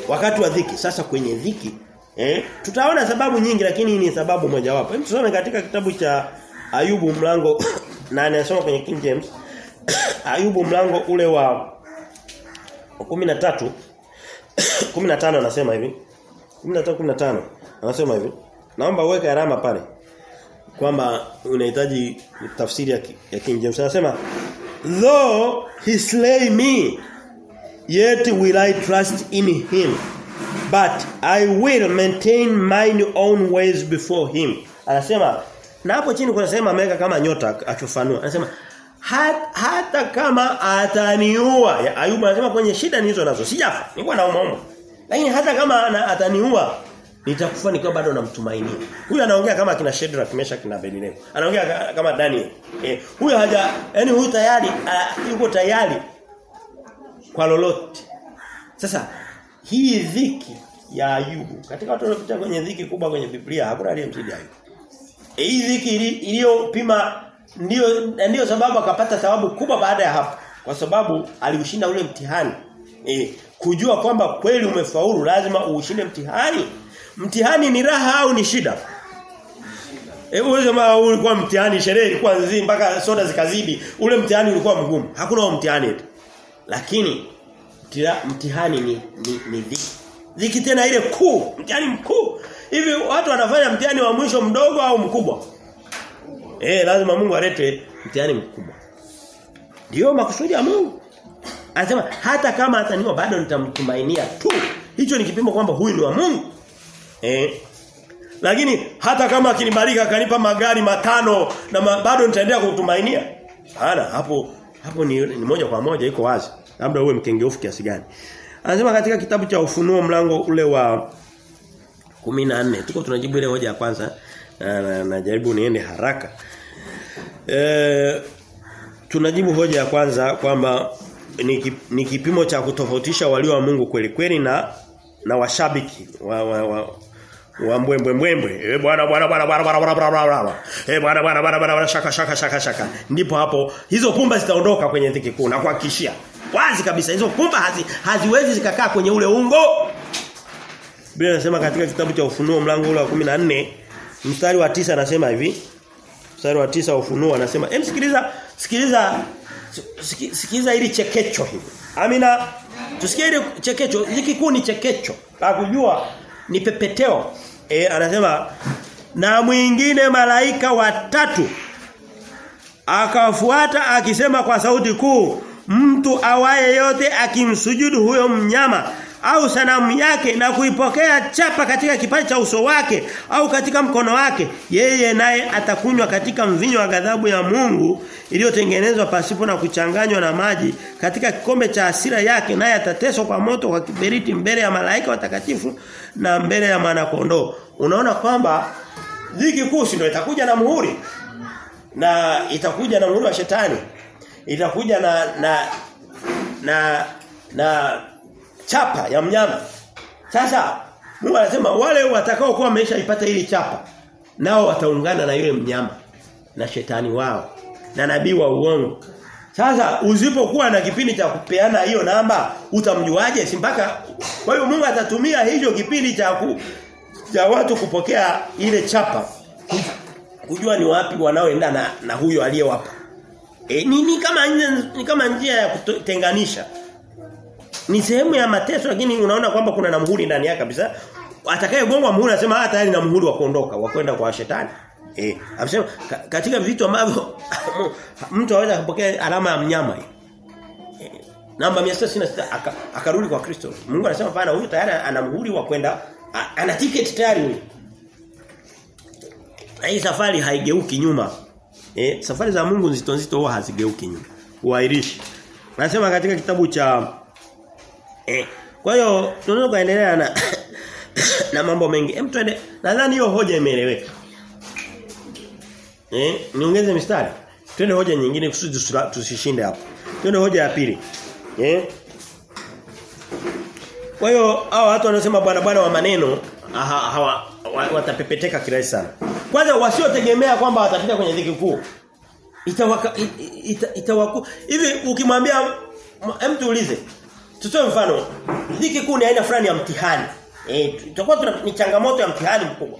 wakati wa dhiki sasa kwenye dhiki eh tutaona sababu nyingi lakini ni sababu mojawapo hebu tusome katika kitabu cha Ayubu mlango na anasoma kwenye King James Ayubu mlango ule wa 13 15 anasema hivi. 13 15 anasema hivi. Naomba uweke alama pale kwamba unahitaji tafsiri ya, ya King James. Anasema though he slay me yet will I trust in him. But I will maintain mine own ways before him. Anasema na hapo chini kuna sema ameweka kama nyota achofanua anasema hat, hata kama ataniua. Ayubu anasema kwenye shida nizo nazo sijafa. Nilikuwa nauma lakini hata kama ataniua nitakufa nikiwa bado namtumainia huyu anaongea kama kina Shadrach Meshach na Abednego. Anaongea kama Daniel. Eh, huyu haja yani huyu tayari uh, yuko tayari kwa lolote. Sasa hii dhiki ya Ayubu katika watu wanapita kwenye dhiki kubwa kwenye Biblia hakuna aliyemzidi Ayubu. E, hii dhiki iliyopima ndio ndio sababu akapata sababu kubwa baada ya hapo kwa sababu aliushinda ule mtihani. E, kujua kwamba kweli umefaulu lazima uushinde mtihani. Mtihani ni raha au ni shida? Hebu uwezo jamaa ulikuwa mtihani sherehe ilikuwa nzima mpaka soda zikazidi ule mtihani ulikuwa mgumu. Hakuna huo mtihani eti. Lakini mtihani ni ni, ni dhiki. Dhiki tena ile kuu, mtihani mkuu. Hivi watu wanafanya mtihani wa mwisho mdogo au mkubwa? Eh lazima Mungu alete mtihani mkubwa. Ndio makusudi ya Mungu. Anasema hata kama ataniwa bado nitamtumainia tu. Hicho ni kipimo kwamba huyu ni wa Mungu. Eh lakini hata kama akinibariki akanipa magari matano na ma, bado nitaendelea kumtumainia. Hana hapo hapo ni, ni moja kwa moja iko wazi. Labda uwe mkengeufu kiasi gani. Anasema katika kitabu cha Ufunuo mlango ule wa 14 tuko tunajibu ile hoja ya kwanza na na, na niende haraka. E, tunajibu hoja ya kwanza kwamba ni, ni kipimo cha kutofautisha walio wa Mungu kweli kweli na na washabiki wa, wa, wa wa mbwembwe mbwembwe eh bwana bwana bwana bwana bwana bwana bwana bwana eh bwana bwana bwana bwana shaka shaka shaka shaka ndipo hapo hizo pumba zitaondoka kwenye dhiki kuu na kuhakikishia wazi kabisa hizo pumba hazi, haziwezi zikakaa kwenye ule ungo Biblia inasema katika kitabu cha Ufunuo mlango ule wa 14 mstari wa tisa anasema hivi. Mstari wa tisa wa Ufunuo anasema em sikiliza sikiliza sikiliza ili chekecho hivi. Amina. Tusikie ile chekecho hiki kuu ni chekecho. La kujua ni pepeteo. E, anasema na mwingine malaika watatu akafuata akisema kwa sauti kuu mtu awaye yote akimsujudu huyo mnyama au sanamu yake na kuipokea chapa katika kipaji cha uso wake au katika mkono wake yeye naye atakunywa katika mvinyo wa ghadhabu ya Mungu iliyotengenezwa pasipo na kuchanganywa na maji katika kikombe cha asira yake naye atateswa kwa moto kwa kiberiti mbele ya malaika watakatifu na mbele ya mwana kondoo unaona kwamba dhiki kuu ndio itakuja na muhuri? Na itakuja na muhuri wa shetani? Itakuja na na na na chapa ya mnyama. Sasa Mungu anasema wale watakao kuwa wameshaipata ili chapa nao wataungana na yule mnyama na shetani wao na nabii wa uongo. Sasa usipokuwa na kipindi cha kupeana hiyo namba utamjuaje? Si mpaka kwa hiyo Mungu atatumia hicho kipindi cha ku, cha watu kupokea ile chapa kujua ni wapi wanaoenda na, na huyo aliyewapa. E, ni, ni kama ni kama njia ya kutenganisha ni sehemu ya mateso lakini unaona kwamba kuna namhuri ndani yake kabisa. Atakayegongwa muhuri anasema hata tayari na muhuri wa kuondoka wa kwenda kwa shetani. Eh amesema katika vitu ambavyo mtu anaweza kupokea alama ya mnyama eh, namba 666 aka, akarudi kwa Kristo. Mungu anasema pana huyu tayari ana muhuri wa kwenda ana ticket tayari huyu. Hii safari haigeuki nyuma. Eh safari za Mungu nzito nzito huwa hazigeuki nyuma. Uairishi Anasema katika kitabu cha Eh, kwa hiyo tunaweza kuendelea na na mambo mengi. Hem twende. Nadhani hiyo hoja imeeleweka. Eh, niongeze mistari. Twende hoja nyingine kusudi tusishinde hapo. Twende hoja ya pili. Eh? Kwa hiyo hao watu wanasema bwana bwana wa maneno aha, hawa watapepeteka kirahisi sana. Kwanza wasiotegemea kwamba watapita kwenye dhiki kuu. Itawaka itawaku ita, ita hivi ukimwambia hem tuulize Tutoe mfano. Dhiki kuu ni aina fulani ya mtihani. Eh tutakuwa tuna ni changamoto ya mtihani mkubwa.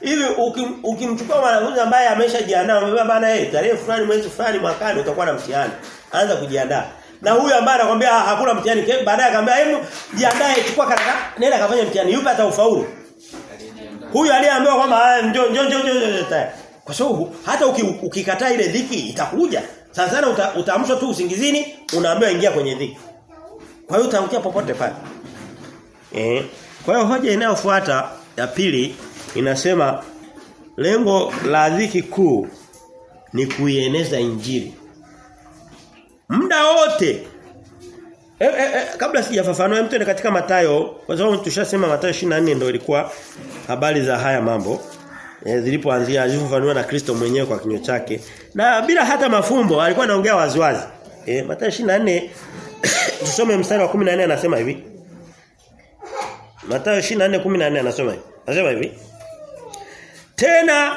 Hivi ukimchukua mwanafunzi ambaye ameshajiandaa amebeba bana yeye tarehe fulani mwezi fulani mwakani utakuwa na mtihani. Anza kujiandaa. Na huyu ambaye anakuambia hakuna mtihani baadaye akamwambia hebu jiandae chukua karaka nenda kafanya mtihani yupi ataufaulu. Huyu aliyeambiwa kwamba njoo njoo njoo njoo kwa sababu hata ukikataa ile dhiki itakuja. Sasa sana uta, utaamshwa tu usingizini unaambiwa ingia kwenye dhiki. Kwa hiyo utaangukia popote pale. Eh, kwa hiyo hoja inayofuata ya pili inasema lengo la dhiki kuu ni kuieneza injili. Muda wote. E, e, e, kabla sijafafanua mtu ni katika Matayo kwa sababu tushasema Matayo 24 ndio ilikuwa habari za haya mambo. E, zilipoanzia alifafanua na Kristo mwenyewe kwa kinywa chake. Na bila hata mafumbo alikuwa anaongea waziwazi. E, Matayo 24 tusome mstari wa 14 anasema hivi Mathayo 24:14 anasema hivi anasema hivi Tena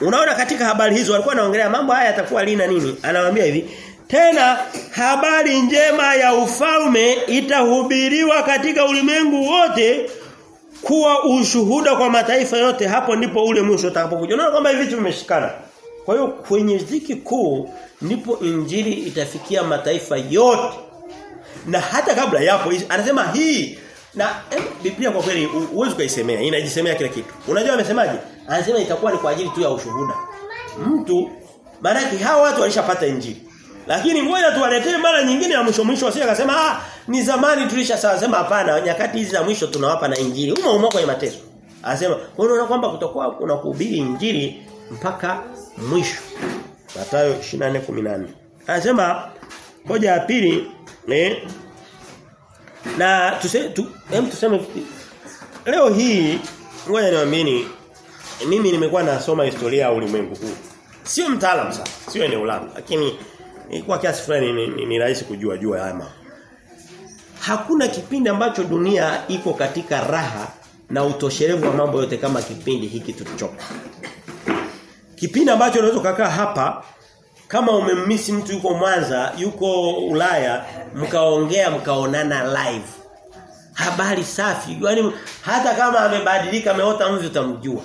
unaona katika habari hizo walikuwa wanaongelea mambo haya yatakuwa lini na nini anawaambia hivi tena habari njema ya ufalme itahubiriwa katika ulimwengu wote kuwa ushuhuda kwa mataifa yote hapo ndipo ule mwisho utakapokuja. Unaona kwamba hivi vitu vimeshikana. Kwa hiyo kwenye ziki kuu ndipo injili itafikia mataifa yote. Na hata kabla yapo anasema hii na eh, Biblia kwa kweli uwezo kaisemea inajisemea kila kitu. Unajua amesemaje? Anasema itakuwa ni kwa ajili tu ya ushuhuda. Mtu maana hawa watu walishapata injili. Lakini ngoja tuwaletee mara nyingine ya mwisho mwisho wasije akasema ah ni zamani tulisha sawa sema hapana nyakati hizi za mwisho tunawapa na injili. Umo umo kwenye mateso. Anasema kwa unaona kwamba kutakuwa kuna kuhubiri injili mpaka mwisho. Mathayo 24:18. Anasema hoja ya pili eh na tuseme tu, hem tuseme leo hii ngoja niamini mimi nimekuwa nasoma historia ya ulimwengu huu. Sio mtaalamu sana, sio eneo langu, lakini kwa kiasi fulani ni, ni, ni rahisi kujua jua haya mambo. hakuna kipindi ambacho dunia iko katika raha na utoshelevu wa mambo yote kama kipindi hiki tulichopo. Kipindi ambacho unaweza kukaa hapa kama umemmisi mtu yuko Mwanza, yuko Ulaya, mkaongea mkaonana live. Habari safi. Yaani hata kama amebadilika ameota mvi utamjua.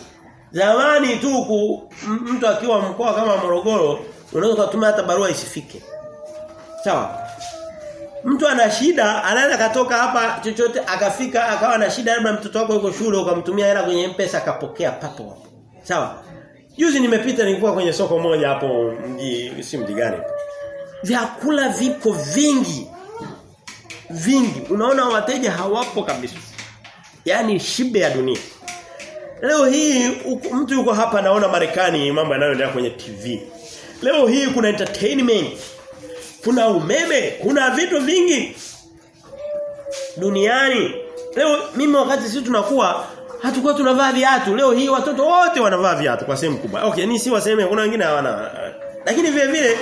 Zamani tu mtu akiwa mkoa kama Morogoro unaweza kutuma hata barua isifike. Sawa? Mtu ana shida, anaweza katoka hapa chochote akafika akawa na shida labda mtoto wako yuko shule ukamtumia hela kwenye M-Pesa akapokea papo hapo. Sawa? Juzi nimepita nilikuwa kwenye soko moja hapo mji si mji gani. Vyakula vipo vingi. Vingi. Unaona wateja hawapo kabisa. Yaani shibe ya dunia. Leo hii mtu yuko hapa naona Marekani mambo yanayoendelea kwenye TV. Leo hii kuna entertainment. Kuna umeme, kuna vitu vingi duniani. Leo mimi wakati sisi tunakuwa hatukuwa tunavaa viatu. Leo hii watoto wote wanavaa viatu kwa sehemu kubwa. Okay, ni si waseme kuna wengine hawana. Lakini vile vile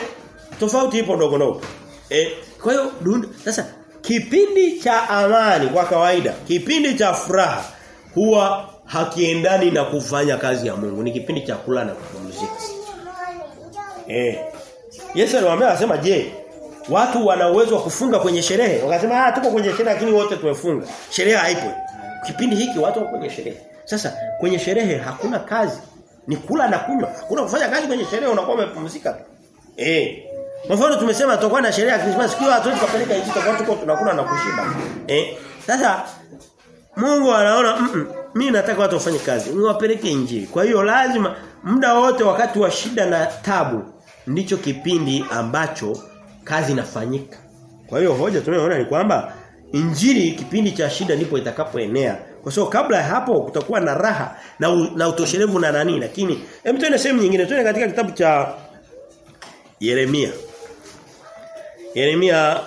tofauti ipo ndogo ndogo. Eh, kwa hiyo sasa kipindi cha amani kwa kawaida, kipindi cha furaha huwa hakiendani na kufanya kazi ya Mungu. Ni kipindi cha kula na kupumzika. Eh. Yesu aliwaambia anasema je, watu wana uwezo wa kufunga kwenye sherehe? Wakasema ah tuko kwenye sherehe lakini wote tumefunga. Sherehe haipo. Kipindi hiki watu wako kwenye sherehe. Sasa kwenye sherehe hakuna kazi. Ni kula na kunywa. Hakuna kufanya kazi kwenye sherehe unakuwa umepumzika tu. Eh. Mfano tumesema tutakuwa na sherehe ya Christmas kila watu tukapeleka hizi tutakuwa tuko tunakula na kushiba. Eh. Sasa Mungu anaona mm -mm, mimi nataka watu wafanye kazi. Niwapeleke injili. Kwa hiyo lazima muda wote wakati wa shida na tabu ndicho kipindi ambacho kazi inafanyika. Kwa hiyo hoja tunayoona ni kwamba injili kipindi cha shida ndipo itakapoenea. Kwa sababu kabla ya hapo kutakuwa na raha na, u, na utoshelevu na nani lakini hem tuende sehemu nyingine tuende katika kitabu cha Yeremia. Yeremia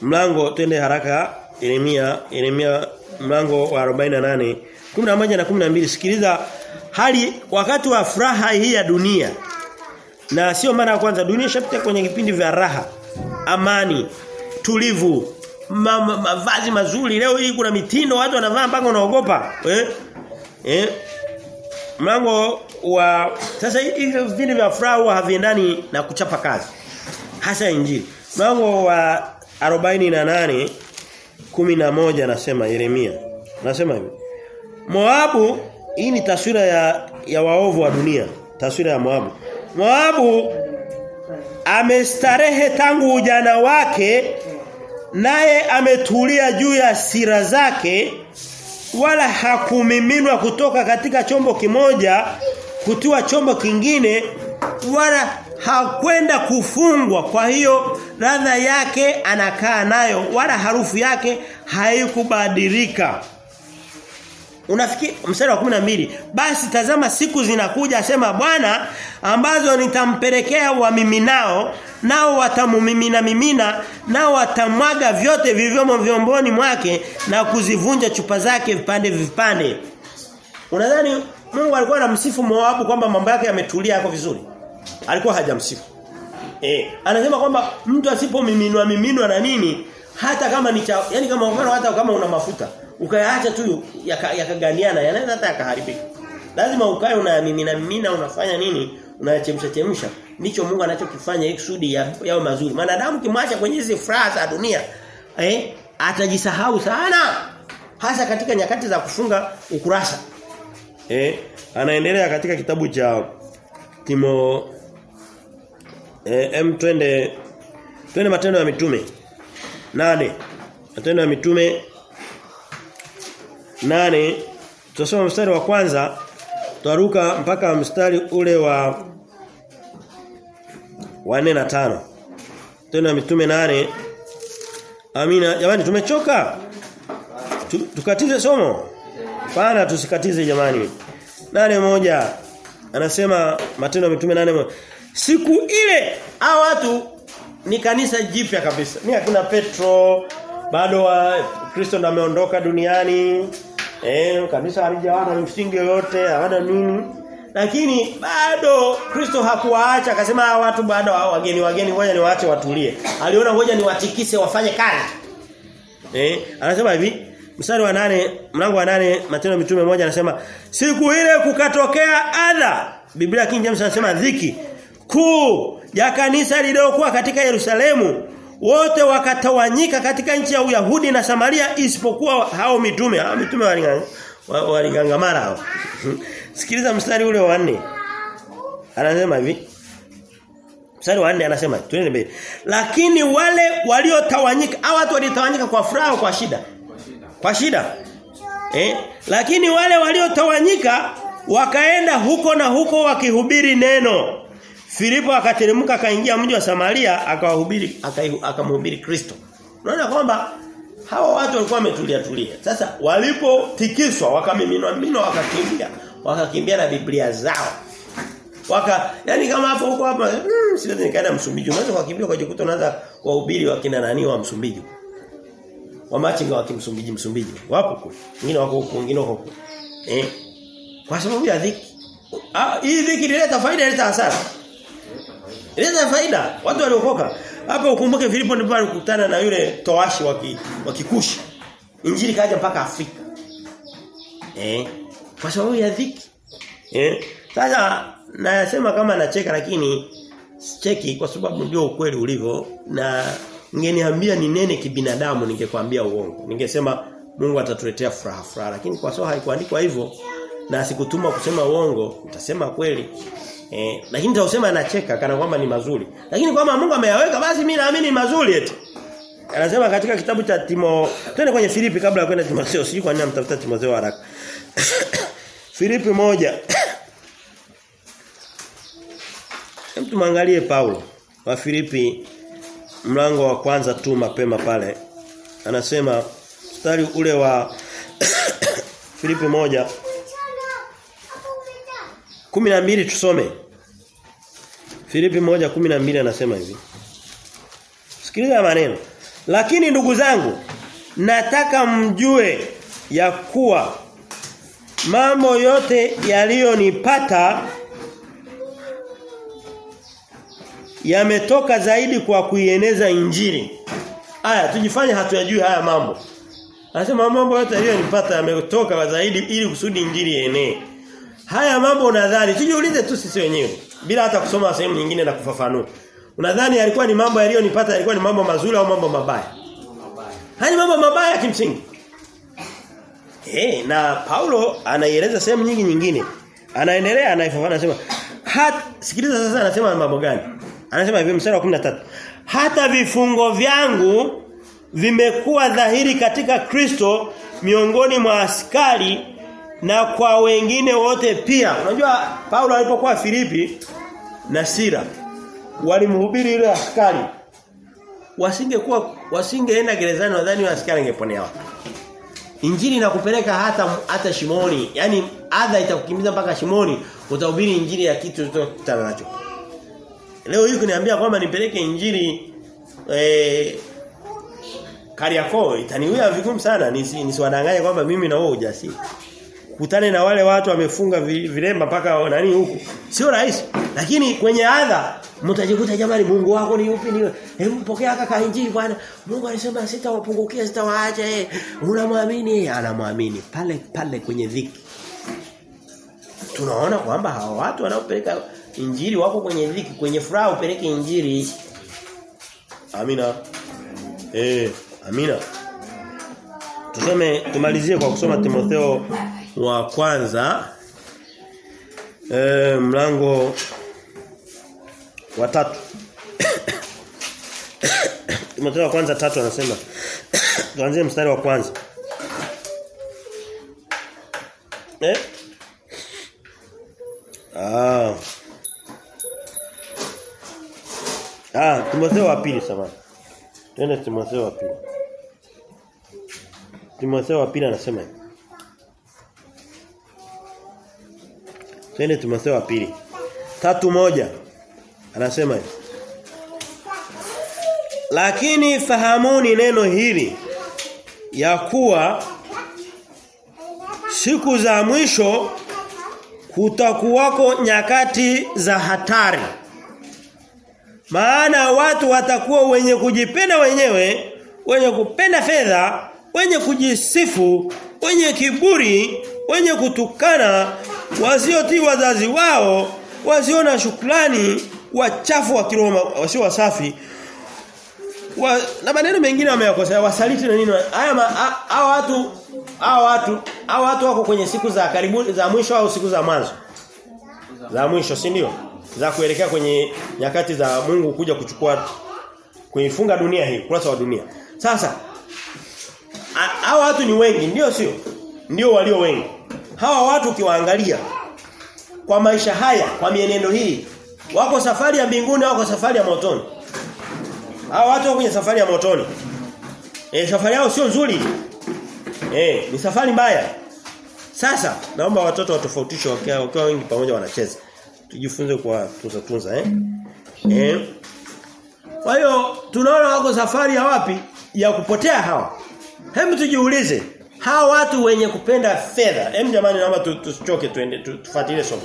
mlango twende haraka Yeremia Yeremia mlango wa 48 11 na 12 sikiliza hali wakati wa furaha hii ya dunia na sio mara ya kwanza dunia ishapita kwenye kipindi vya raha amani tulivu ma, ma, mavazi mazuri. Leo hii kuna mitindo watu wanavaa mpaka unaogopa eh? Eh? Mlango wa sasa hivi vipindi vya furaha haviendani na kuchapa kazi. Hasa injili. Mlango wa 48 11 nasema Yeremia. Nasema hivi. Moabu hii ni taswira ya ya waovu wa dunia. Taswira ya Moabu. Moabu amestarehe tangu ujana wake naye ametulia juu ya sira zake wala hakumiminwa kutoka katika chombo kimoja kutiwa chombo kingine wala hakwenda kufungwa. Kwa hiyo ladha yake anakaa nayo wala harufu yake haikubadilika Unafikiri mstari wa 12 basi tazama siku zinakuja asema Bwana ambazo nitampelekea wamiminao nao watamumimina mimina nao watamwaga vyote vilivyomo vyomboni mwake na kuzivunja chupa zake vipande vipande. Unadhani Mungu alikuwa anamsifu Moabu kwamba mambo yake yametulia yako vizuri? Alikuwa hajamsifu. Eh anasema kwamba mtu asipomiminwa miminwa na nini hata kama ni cha yani kama mfano hata kama una mafuta ukayaacha tu yakaganiana yaka yanaweza hata yakaharibika. Lazima ukae unayamimina mimina unafanya nini? Unayachemsha chemsha. Ndicho Mungu anachokifanya ili kusudi ya, ya mazuri. Manadamu kimwacha kwenye hizi furaha za dunia eh atajisahau sana. Hasa katika nyakati za kufunga ukurasa. Eh anaendelea katika kitabu cha Timo eh M twende twende matendo ya mitume. Nane. Matendo ya mitume nane tutasoma mstari wa kwanza tutaruka mpaka mstari ule wa wa 4 na 5 tena mitume nane. Amina. Jamani tumechoka. Tukatize somo. Pana tusikatize jamani. Nane moja anasema matendo ya mitume nane moja. Siku ile hao watu ni kanisa jipya kabisa. Ni hakuna Petro bado wa Kristo ndo ameondoka duniani eh kanisa halijawana msingi yoyote hawana nini. Lakini bado Kristo hakuwaacha akasema hawa watu bado hao wageni wageni ngoja niwaache watulie. Aliona ngoja niwatikise wafanye kazi. Eh, anasema hivi mstari wa nane mlango wa nane Matendo Mitume moja anasema siku ile kukatokea adha Biblia King James anasema dhiki kuu ya kanisa lililokuwa katika Yerusalemu wote wakatawanyika katika nchi ya Uyahudi na Samaria isipokuwa hao mitume hao mitume waligangamara hao sikiliza mstari ule wa 4 anasema hivi Mstari wa 4 anasema tuende mbele. Lakini wale waliotawanyika, hao watu walitawanyika kwa furaha kwa shida. Kwa shida. Eh? Lakini wale waliotawanyika wakaenda huko na huko wakihubiri neno. Filipo akateremka akaingia mji wa Samaria akawahubiri akamhubiri Kristo. Unaona kwamba hawa watu walikuwa wametulia tulia. Sasa walipotikiswa wakamiminwa mino wakakimbia. Wakakimbia na Biblia zao. Waka yani kama hapo huko hapa mm, siwezi nikaenda Msumbiji. Unaweza kukimbia kwa jukuta unaanza wahubiri wakina nani wa Msumbiji. Wa machinga wa Kimsumbiji Msumbiji. Wapo huko. Wengine wako huko, wengine wako huko. Eh? Kwa sababu ya dhiki. Ah, hii dhiki ileta faida ileta hasara. Ileta faida. Watu waliokoka. Hapa ukumbuke Filipo ndipo alikutana na yule toashi wa kikushi. Injili kaja mpaka Afrika. Eh? Kwa sababu ya dhiki. Eh? Sasa nasema kama nacheka lakini cheki kwa sababu ndio ukweli ulivyo na ngeniambia ni nene kibinadamu ningekwambia uongo. Ningesema Mungu atatuletea furaha furaha lakini kwa sababu haikuandikwa hivyo na sikutuma kusema uongo, utasema kweli. Eh, lakini tutasema anacheka kana kwamba ni mazuri. Lakini kwamba Mungu ameyaweka basi mimi naamini ni mazuri eti. Anasema katika kitabu cha Timo, twende kwenye Filipi kabla ya kwenda Timotheo, sijui kwa nini namtafuta Timotheo haraka. Filipi moja Hem tumwangalie Paulo wa Filipi mlango wa kwanza tu mapema pale. Anasema mstari ule wa Filipi moja kumi na mbili tusome. Filipi moja kumi na mbili anasema hivi. Sikiliza maneno. Lakini ndugu zangu nataka mjue ya kuwa mambo yote yaliyonipata yametoka zaidi kwa kuieneza injili. Aya tujifanye hatuyajui haya mambo. Anasema mambo yote yaliyonipata yametoka zaidi ili kusudi injili ienee. Haya mambo unadhani tujiulize tu sisi wenyewe bila hata kusoma sehemu nyingine na kufafanua. Unadhani yalikuwa ni mambo yaliyonipata yalikuwa ni mambo mazuri au mambo mabaya? Hani mambo mabaya kimsingi. Eh na Paulo anaieleza sehemu nyingi nyingine. Anaendelea anaifafanua anasema hat sikiliza sasa anasema mambo gani? Anasema hivi mstari wa 13. Hata vifungo vyangu vimekuwa dhahiri katika Kristo miongoni mwa askari na kwa wengine wote pia. Unajua Paulo alipokuwa Filipi na Sira walimhubiri yule askari. Wasingekuwa wasingeenda gerezani nadhani askari angeponea wapi. Injili inakupeleka hata hata shimoni. Yaani adha itakukimbiza mpaka shimoni utahubiri injili ya kitu utakutana nacho. Leo hii kuniambia kwamba nipeleke injili eh Kariakoo itaniwia vigumu sana nisi, nisiwadanganye kwamba mimi na wewe ujasiri. Kutane na wale watu wamefunga vilemba mpaka nani huku. Sio rahisi. Lakini kwenye adha mtajikuta jamani Mungu wako ni yupi ni hebu pokea haka kainjili bwana. Mungu alisema sitawapungukia sitawaacha eh. Unamwamini anamwamini pale pale kwenye dhiki. Tunaona kwamba hawa watu wanaopeleka injili wako kwenye dhiki kwenye furaha upeleke injili. Amina. Eh, amina. Tusome tumalizie kwa kusoma Timotheo wa kwanza e, mlango wa tatu Timotheo wa kwanza tatu anasema tuanzie mstari wa kwanza Eh? Ah. Ah, Timotheo wa pili samahani. Twende Timotheo wa pili. Timotheo wa pili anasema hivi. Twende Timotheo wa pili. Tatu moja. Anasema hivi. Lakini fahamuni neno hili ya kuwa siku za mwisho kutakuwako nyakati za hatari. Maana watu watakuwa wenye kujipenda wenyewe, wenye kupenda fedha, wenye kujisifu, wenye kiburi, wenye kutukana, wasiotii wazazi wao, wasiona shukrani, wachafu wa kiroma wasio wasafi. Wa, na maneno mengine wameyakosea wasaliti na nini? Haya hao watu hao watu hao watu wako kwenye siku za karibuni za mwisho au siku za mwanzo? Za mwisho si ndio? Za kuelekea kwenye nyakati za Mungu kuja kuchukua kuifunga dunia hii kurasa wa dunia. Sasa hao watu ni wengi ndio sio? Ndio walio wengi hawa watu ukiwaangalia kwa maisha haya kwa mienendo hii wako safari ya mbinguni wako safari ya motoni. Hawa watu wako kwenye safari ya motoni. Eh safari yao sio nzuri. Eh ni safari mbaya. Sasa naomba watoto watofautishe wakiwa wakiwa wengi pamoja wanacheza. Tujifunze kwa tunza tunza eh? Eh kwa hiyo tunaona wako safari ya wapi? Ya kupotea hawa. Hebu tujiulize hawa watu wenye kupenda fedha hem jamani naomba tusichoke tuende tufuatilie somo.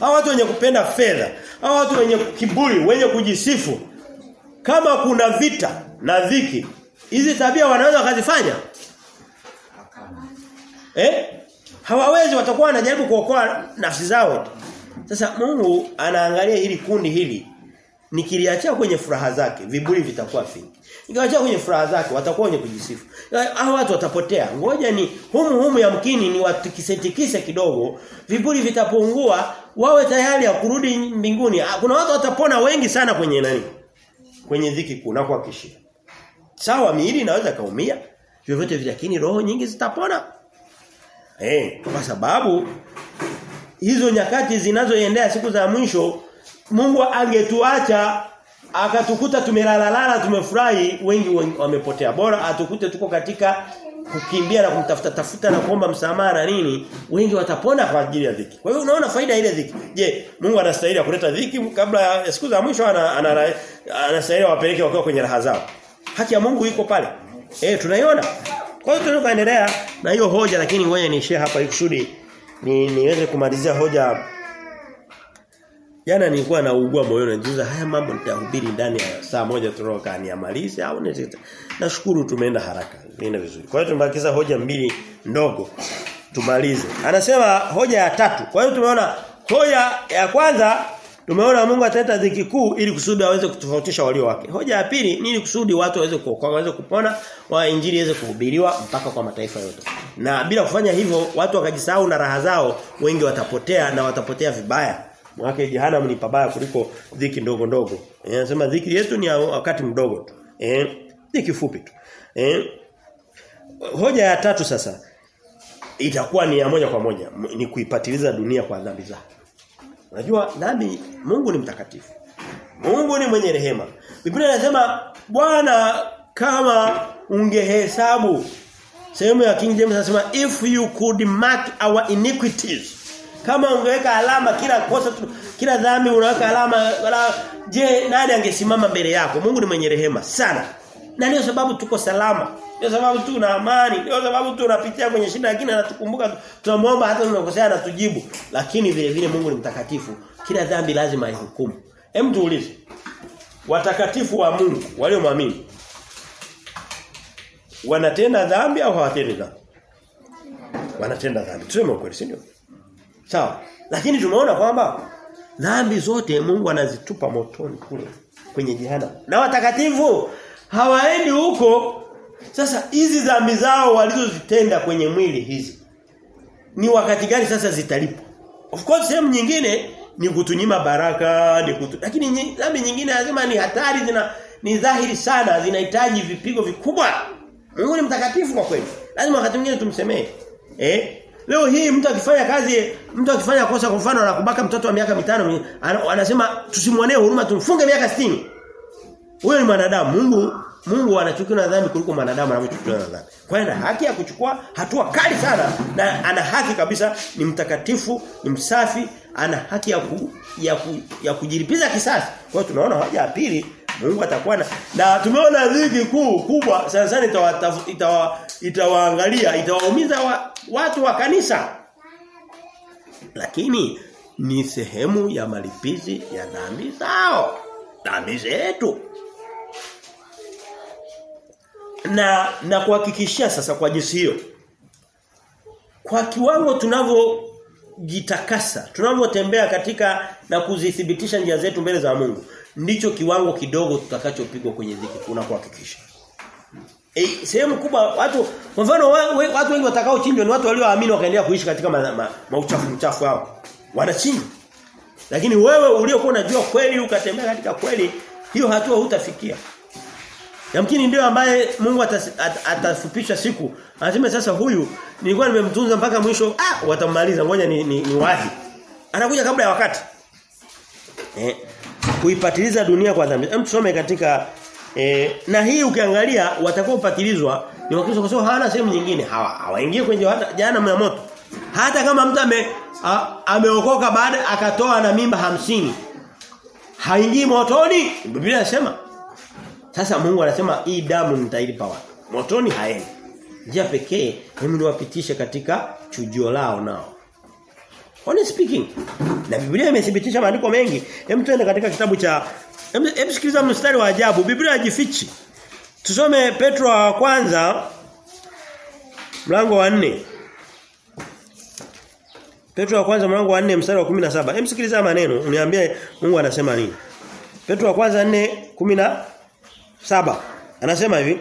Hawa watu wenye kupenda fedha hawa watu wenye kiburi wenye kujisifu kama kuna vita na dhiki hizi tabia wanaweza wakazifanya? Eh? Hawawezi watakuwa wanajaribu kuokoa nafsi zao. Sasa Mungu anaangalia hili kundi hili nikiliachia kwenye furaha zake viburi vitakuwa vingi. Nikiacha kwenye furaha zake watakuwa wenye kujisifu. Hao watu watapotea. Ngoja ni humu humu yamkini ni watikisetikise kidogo. Viburi vitapungua wawe tayari ya kurudi mbinguni. Kuna watu watapona wengi sana kwenye nani? Kwenye dhiki kuu na kuhakishia sawa miili inaweza kaumia vyovyote vile lakini roho nyingi zitapona. Eh kwa sababu hizo nyakati zinazoendea siku za mwisho Mungu angetuacha akatukuta tumelalalala tumefurahi wengi, wamepotea. Bora atukute tuko katika kukimbia na kumtafuta tafuta na kuomba msamaha na nini wengi watapona kwa ajili ya dhiki. Kwa hiyo unaona faida ile dhiki. Je Mungu anastahili kuleta dhiki kabla ya siku za mwisho ana, anastahili wapeleke wakiwa kwenye raha zao? Haki ya Mungu iko pale. Eh tunaiona. Kwa hiyo tunaendelea na hiyo hoja lakini ngoja niishie hapa ili kusudi ni niweze kumalizia hoja Jana nilikuwa naugua moyoni najiuliza haya mambo nitahubiri ndani ya saa moja turoka niamalize au nitita. Nashukuru tumeenda haraka. Imeenda vizuri. Kwa hiyo tumebakiza hoja mbili ndogo. Tumalize. Anasema hoja ya tatu. Kwa hiyo tumeona hoja ya kwanza tumeona Mungu ataleta dhiki kuu ili kusudi aweze kutofautisha walio wake. Hoja ya pili nini kusudi watu waweze kuokoka, waweze kupona, wa injili iweze kuhubiriwa mpaka kwa mataifa yote. Na bila kufanya hivyo watu wakajisahau na raha zao, wengi watapotea na watapotea vibaya. Mwake jehanamu ni pabaya kuliko dhiki ndogo ndogo. Eh Anasema dhiki yetu ni wakati mdogo tu. Eh, dhiki fupi tu. Eh, hoja ya tatu sasa itakuwa ni ya moja kwa moja ni kuipatiliza dunia kwa dhambi zake. Unajua dhambi Mungu ni mtakatifu. Mungu ni mwenye rehema. Biblia inasema Bwana kama ungehesabu sehemu ya King James anasema if you could mark our iniquities kama ungeweka alama kila kosa kila dhambi unaweka alama wala je nani angesimama mbele yako? Mungu ni mwenye rehema sana. Na ndio sababu tuko salama. Ndio sababu tuna amani. Ndio sababu tunapitia kwenye shida lakini anatukumbuka tunamwomba hata tunakosea anatujibu. Lakini vile vile Mungu ni mtakatifu. Kila dhambi lazima ihukumu. Hem tuulize. Watakatifu wa Mungu waliomwamini wanatenda dhambi au hawatendi dhambi? Wanatenda dhambi. Tuseme ukweli si ndio Sawa. Lakini tumeona kwamba dhambi zote Mungu anazitupa motoni kule kwenye jehanamu. Na watakatifu hawaendi huko. Sasa hizi dhambi zao walizozitenda kwenye mwili hizi ni wakati gani sasa zitalipwa? Of course sehemu nyingine ni kutunyima baraka, ni kutu... lakini dhambi nyingine lazima ni hatari zina ni dhahiri sana zinahitaji vipigo vikubwa. Mungu ni mtakatifu kwa kweli. Lazima wakati mwingine tumsemee. Eh? Leo hii mtu akifanya kazi, mtu akifanya kosa kwa mfano anakubaka mtoto wa miaka mitano anasema tusimwonee huruma tumfunge miaka 60. Huyo ni mwanadamu. Mungu Mungu anachukua na dhambi kuliko mwanadamu anachukua na dhambi. Kwa hiyo ana haki ya kuchukua hatua kali sana na ana haki kabisa ni mtakatifu, ni msafi, ana haki ya ku, ya, ku, ya kujilipiza kisasi. Kwa hiyo tunaona hoja ya pili Mungu atakuwa na na tumeona dhiki kuu kubwa sana sana itawaangalia itawa, itawa itawaumiza wa, watu wa kanisa. Lakini ni sehemu ya malipizi ya dhambi zao. Dhambi zetu. na na kuhakikishia sasa kwa jinsi hiyo kwa kiwango tunavyo jitakasa tunapotembea katika na kuzithibitisha njia zetu mbele za Mungu ndicho kiwango kidogo tutakachopigwa kwenye dhiki kuna kuhakikisha E, sehemu kubwa watu kwa mfano watu wengi watakao chinjwa ni watu walioamini wakaendelea kuishi katika ma, ma mchafu hao. Wanachinjwa. Lakini wewe uliokuwa unajua kweli ukatembea katika kweli hiyo hatua hutafikia. Yamkini ndio ambaye Mungu at, atafupisha siku. Anasema sasa huyu nilikuwa nimemtunza mpaka mwisho ah watamaliza ngoja ni, ni, ni wahi. Anakuja kabla ya wakati. Eh, kuipatiliza dunia kwa dhambi. Hem tusome katika E, na hii ukiangalia watakao upatilizwa ni wakristo kwa sababu hawana sehemu nyingine. Hawa hawaingie kwenye jana ya moto. Hata kama mtu ame ameokoka baada akatoa na mimba hamsini haingii motoni Biblia inasema. Sasa Mungu anasema hii damu nitailipa watu motoni haendi. Njia pekee mimi niwapitishe katika chujio lao nao Honest speaking na Biblia imethibitisha maandiko mengi hem tuende katika kitabu cha hem sikiliza mstari wa ajabu. Biblia hajifichi. Tusome Petro wa kwanza mlango wa 4. Petro wa kwanza mlango wa 4 mstari wa 17. Hem sikiliza maneno, uniambie Mungu anasema nini. Petro wa kwanza 4:17. Anasema hivi.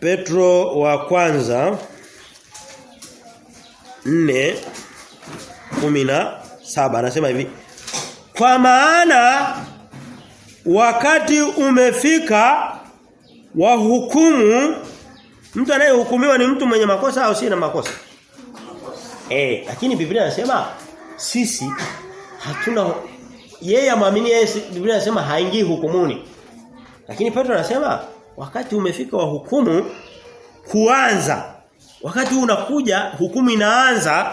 Petro wa kwanza 4 saba. Anasema hivi kwa maana wakati umefika wa hukumu mtu anayehukumiwa ni mtu mwenye makosa au si na makosa? Eh lakini Biblia inasema sisi hatuna yeye amwamini yeye Biblia inasema haingii hukumuni. Lakini Petro anasema wakati umefika wa hukumu kuanza wakati huu unakuja hukumu inaanza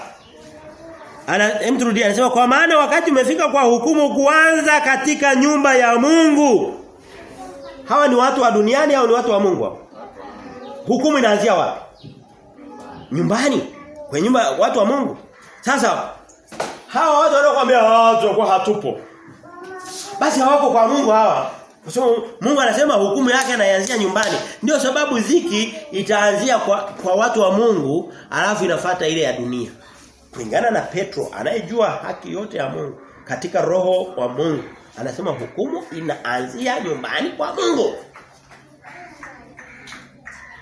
ana mturudia anasema kwa maana wakati umefika kwa hukumu kuanza katika nyumba ya Mungu. Hawa ni watu wa duniani au ni watu wa Mungu? Hukumu inaanzia wapi? Nyumbani. Kwa nyumba watu wa Mungu. Sasa hawa watu wanaokuambia ah hatupo. Basi hawako kwa Mungu hawa. Kwa sababu Mungu anasema hukumu yake inaanzia nyumbani. Ndio sababu ziki itaanzia kwa, kwa watu wa Mungu alafu inafata ile ya dunia. Kulingana na Petro anayejua haki yote ya Mungu katika roho wa Mungu anasema hukumu inaanzia nyumbani kwa Mungu.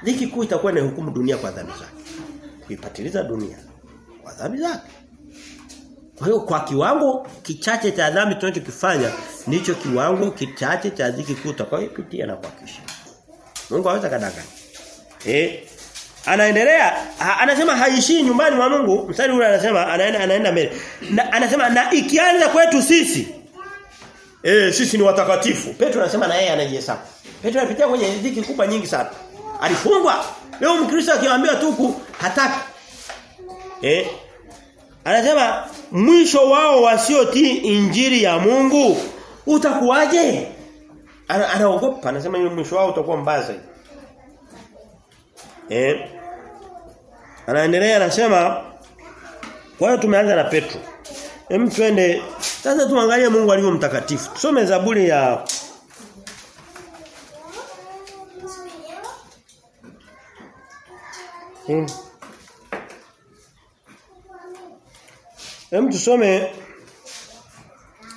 Dhiki kuu itakuwa ni hukumu dunia kwa dhambi zake. Kuipatiliza dunia kwa dhambi zake kwa hiyo kwa kiwango kichache cha dhambi tunachokifanya ndicho kiwango kichache cha dhiki kuu tutakayopitia na kuhakikisha. Mungu haweza kadanganya eh anaendelea ha, anasema haishii nyumbani mwa Mungu. Mstari ule anasema anaenda anaenda mbele. Na, anasema na ikianza kwetu sisi. Eh sisi ni watakatifu. Petro anasema na yeye anajihesabu. Petro alipitia kwenye dhiki kubwa nyingi sana. Alifungwa. Leo mkristo akiwaambia tuku hataki. Eh anasema mwisho wao wasiotii injiri ya Mungu utakuwaje ana, anaogopa anasema mwisho wao utakuwa mbaya Eh. Anaendelea anasema kwa hiyo tumeanza na Petro. Hem twende sasa tuangalie Mungu alivyo mtakatifu. Tusome Zaburi ya Hmm. Hem tusome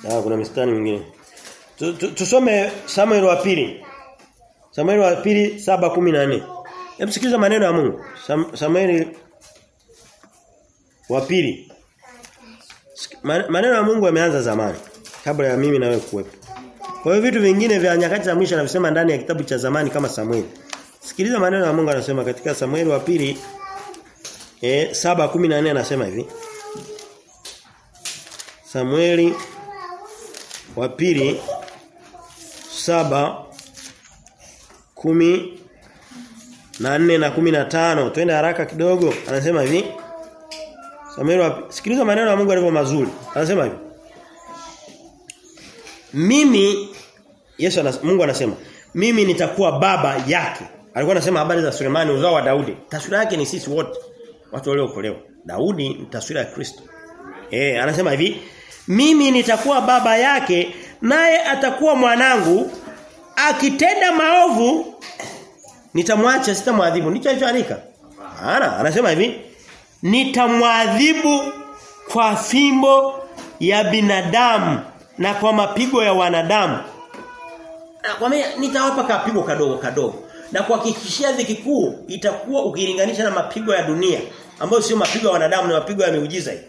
Ah kuna mistari mingine. Tusome Samuel wa pili. Samuel wa pili 7:14. Hem sikiliza maneno ya Mungu. Sam, Samueli wa pili. Maneno ya Mungu yameanza zamani kabla ya mimi na wewe kuwepo. Kwa hiyo vitu vingine vya nyakati za mwisho anasema ndani ya kitabu cha zamani kama Samueli. Sikiliza maneno ya Mungu anasema katika Samueli wa pili eh 7:14 anasema hivi. Samueli wa pili saba kumi na nne na kumi na tano. Twende haraka kidogo. Anasema hivi. Samuel wa sikiliza maneno ya Mungu yalivyo mazuri. Anasema hivi. Mimi Yesu anas, Mungu anasema mimi nitakuwa baba yake. Alikuwa anasema habari za Sulemani uzao wa Daudi. Taswira yake ni sisi wote watu waliookolewa Daudi ni taswira ya Kristo. Eh anasema hivi mimi nitakuwa baba yake naye atakuwa mwanangu akitenda maovu nitamwacha sitamwadhibu. Ndicho alichoandika. Ana anasema hivi nitamwadhibu kwa fimbo ya binadamu na kwa mapigo ya wanadamu. Nakwambia nitawapa kapigo kadogo kadogo. Na kuhakikishia dhiki kuu itakuwa ukilinganisha na mapigo ya dunia ambayo sio mapigo ya wanadamu ni mapigo ya miujiza hii.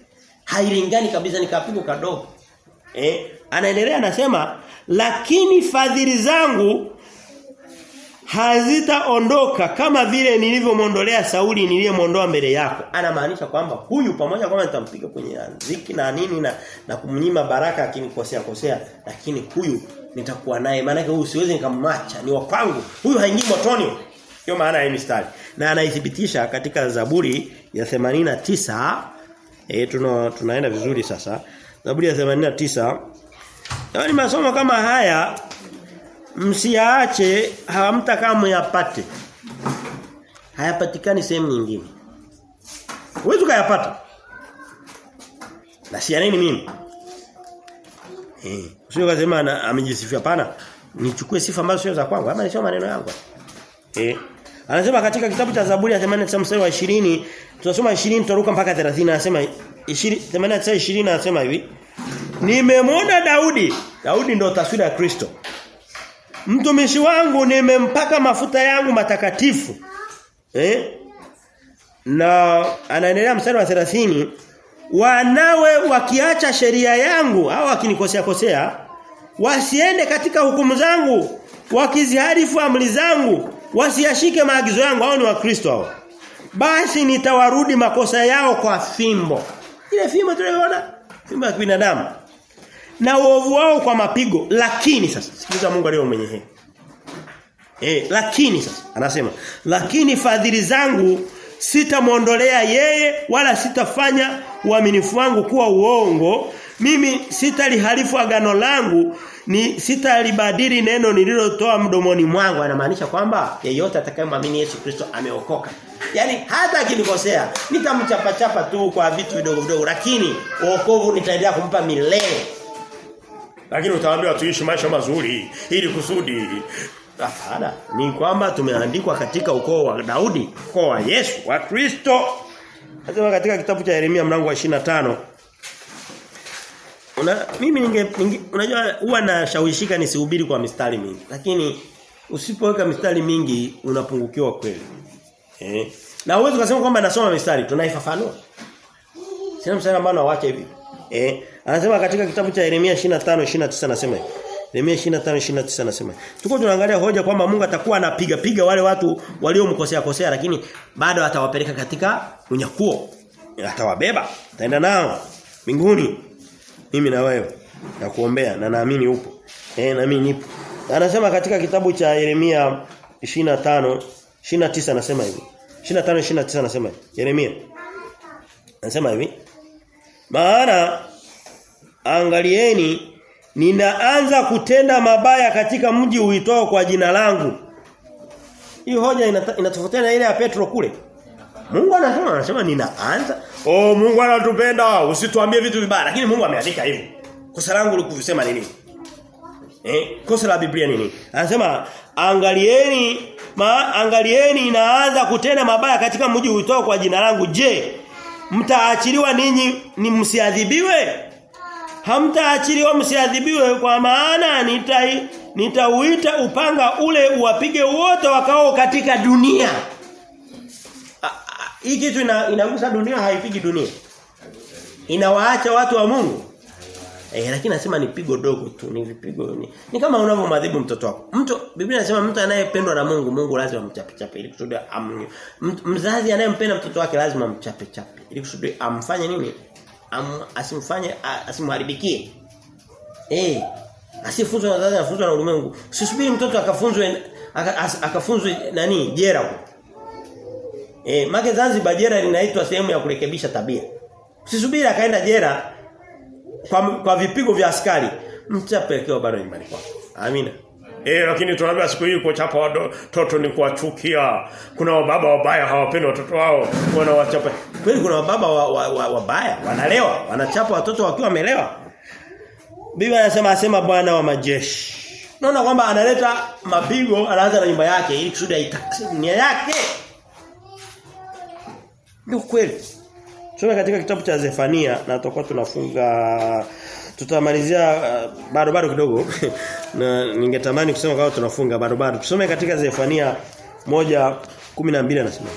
Hailingani kabisa ni kapigo kadogo. Eh, anaendelea anasema lakini fadhili zangu hazitaondoka kama vile nilivyomondolea Sauli niliyemwondoa mbele yako. Anamaanisha kwamba huyu pamoja kwamba nitampiga kwenye ziki na nini na na kumnyima baraka akinikosea kosea lakini huyu nitakuwa naye maana huyu siwezi nikamwacha ni wapangu. Huyu haingii motoni. Hiyo maana ya mistari. Na anaithibitisha katika Zaburi ya 89 eh tuna, tunaenda vizuri sasa. Zaburi ya 89 Yaani masomo kama haya msiaache hamtakaa yapate. Hayapatikani sehemu nyingine. Wewe ukayapata. Na si nini mimi? Eh, sio kasema amejisifia pana. Nichukue sifa ambazo sio za kwangu ama sio maneno yangu. Eh. Anasema katika kitabu cha Zaburi ya 89 mstari wa 20, tunasoma 20 tutaruka mpaka 30 anasema 20 89 20 anasema hivi. Nimemwona Daudi. Daudi ndio taswira ya Kristo. Mtumishi wangu nimempaka mafuta yangu matakatifu. Eh? Na anaendelea mstari wa 30 wanawe wakiacha sheria yangu au wakinikosea kosea wasiende katika hukumu zangu wakiziharifu amri zangu wasiyashike maagizo yangu hao ni wakristo hao. Basi nitawarudi makosa yao kwa fimbo. Ile fimbo tunayoona fimbo ya binadamu na uovu wao kwa mapigo. Lakini sasa sikiliza Mungu aliyo mwenye heri. Eh lakini sasa anasema lakini fadhili zangu sitamwondolea yeye wala sitafanya uaminifu wangu kuwa uongo mimi sitalihalifu agano langu ni sitalibadili neno nililotoa mdomoni mwangu anamaanisha kwamba yeyote atakayemwamini Yesu Kristo ameokoka yani hata akinikosea nitamchapachapa tu kwa vitu vidogo vidogo lakini wokovu nitaendelea kumpa milele lakini utaambiwa tuishi maisha mazuri ili kusudi Hapana, ni kwamba tumeandikwa katika ukoo wa Daudi, ukoo wa Yesu, wa Kristo. Nasema katika kitabu cha Yeremia mlango wa 25. Una mimi ninge, ninge unajua huwa nashawishika nisihubiri kwa mistari mingi, lakini usipoweka mistari mingi unapungukiwa kweli. Eh? Na uwezo kusema kwamba nasoma mistari, tunaifafanua. Sina mstari ambao waache hivi. Eh? Anasema katika kitabu cha Yeremia 25 29 anasema hivi. Yeremia 25:29 anasema. Tuko tunaangalia hoja kwamba Mungu atakuwa anapiga piga wale watu waliomkosea kosea lakini bado atawapeleka katika unyakuo. Atawabeba, ataenda nao mbinguni. Mimi na wewe na kuombea na naamini upo. Eh na mimi nipo. Anasema katika kitabu cha Yeremia 25 29 anasema hivi. 25 29 anasema hivi. Yeremia. Anasema hivi. Maana angalieni ninaanza kutenda mabaya katika mji uitao kwa jina langu. Hii hoja inatofautiana ile ya Petro kule. Mungu anasema anasema ninaanza. Oh Mungu anatupenda, usituambie vitu vibaya, lakini Mungu ameandika hivyo. Kosa langu likusema nini? Eh, kosa la Biblia nini? Anasema angalieni ma, angalieni inaanza kutenda mabaya katika mji uitao kwa jina langu. Je, mtaachiliwa ninyi ni msiadhibiwe? hamtaachiliwa msiadhibiwe kwa maana nitai nitauita upanga ule uwapige wote wakao katika dunia. Hii kitu ina, inagusa dunia haipigi dunia. Inawaacha watu wa Mungu. Eh lakini nasema ni pigo dogo tu, ni vipigo ni, ni kama unavyomadhibu mtoto wako. Mtu Biblia inasema mtu anayependwa na Mungu, Mungu lazima amchape chape ili kusudi am, mzazi anayempenda mtoto wake lazima amchape chape ili kusudi amfanye nini? Am, asimfanye asimharibikie. Eh, asifunzwe na wazazi afunzwe na ulimwengu. Usisubiri mtoto akafunzwe akafunzwe nani jera. Eh, make Zanzibar jera linaitwa sehemu ya kurekebisha tabia. Usisubiri akaenda jera kwa, kwa vipigo vya askari. Mtapelekewa bado nyumbani kwako. Amina. Eh lakini tunaambia siku hii kuchapa watoto ni kuwachukia. Kuna wababa wabaya hawapendi watoto wao wanawachapa. Kweli kuna wababa wabaya wa, wa, wa wanalewa, wanachapa watoto wakiwa wamelewa. Biblia inasema asema Bwana wa majeshi. Naona kwamba analeta mapigo anaanza na nyumba yake ili kusudi dunia yake. Ndio kweli. Tusome katika kitabu cha Zefania na tutakuwa tunafunga tutamalizia uh, bado bado kidogo na ningetamani kusema kama tunafunga bado bado. Tusome katika Zefania moja kumi na mbili anasema.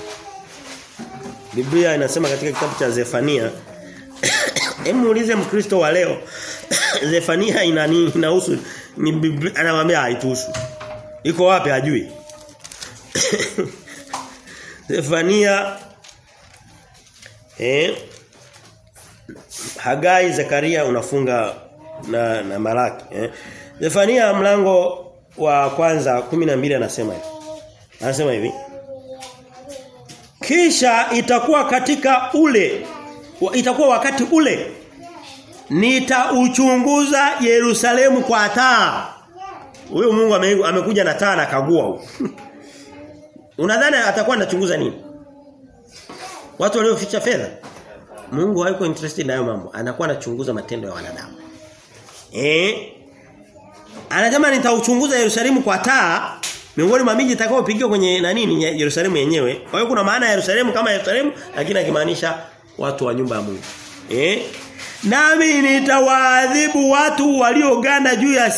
Biblia inasema katika kitabu cha Zefania Hebu muulize Mkristo wa leo Zefania ina nini inahusu ni Biblia anamwambia haituhusu. Iko wapi hajui. Zefania eh Hagai Zakaria unafunga na na Malaki eh Zefania mlango wa kwanza 12 anasema hivi Anasema hivi Kisha itakuwa katika ule itakuwa wakati ule nitauchunguza Yerusalemu kwa taa. Huyo Mungu amekuja na taa na kagua huko. Unadhani atakuwa anachunguza nini? Watu walioficha fedha. Mungu hayuko interested na hayo mambo. Anakuwa anachunguza matendo ya wanadamu. Eh? Anasema nitauchunguza Yerusalemu kwa taa miongoni mwa miji itakayopigiwa kwenye na nini Yerusalemu yenyewe. Kwa hiyo kuna maana ya Yerusalemu kama Yerusalemu lakini akimaanisha watu wa nyumba ya Mungu. Eh? Nami nitawaadhibu watu walioganda juu ya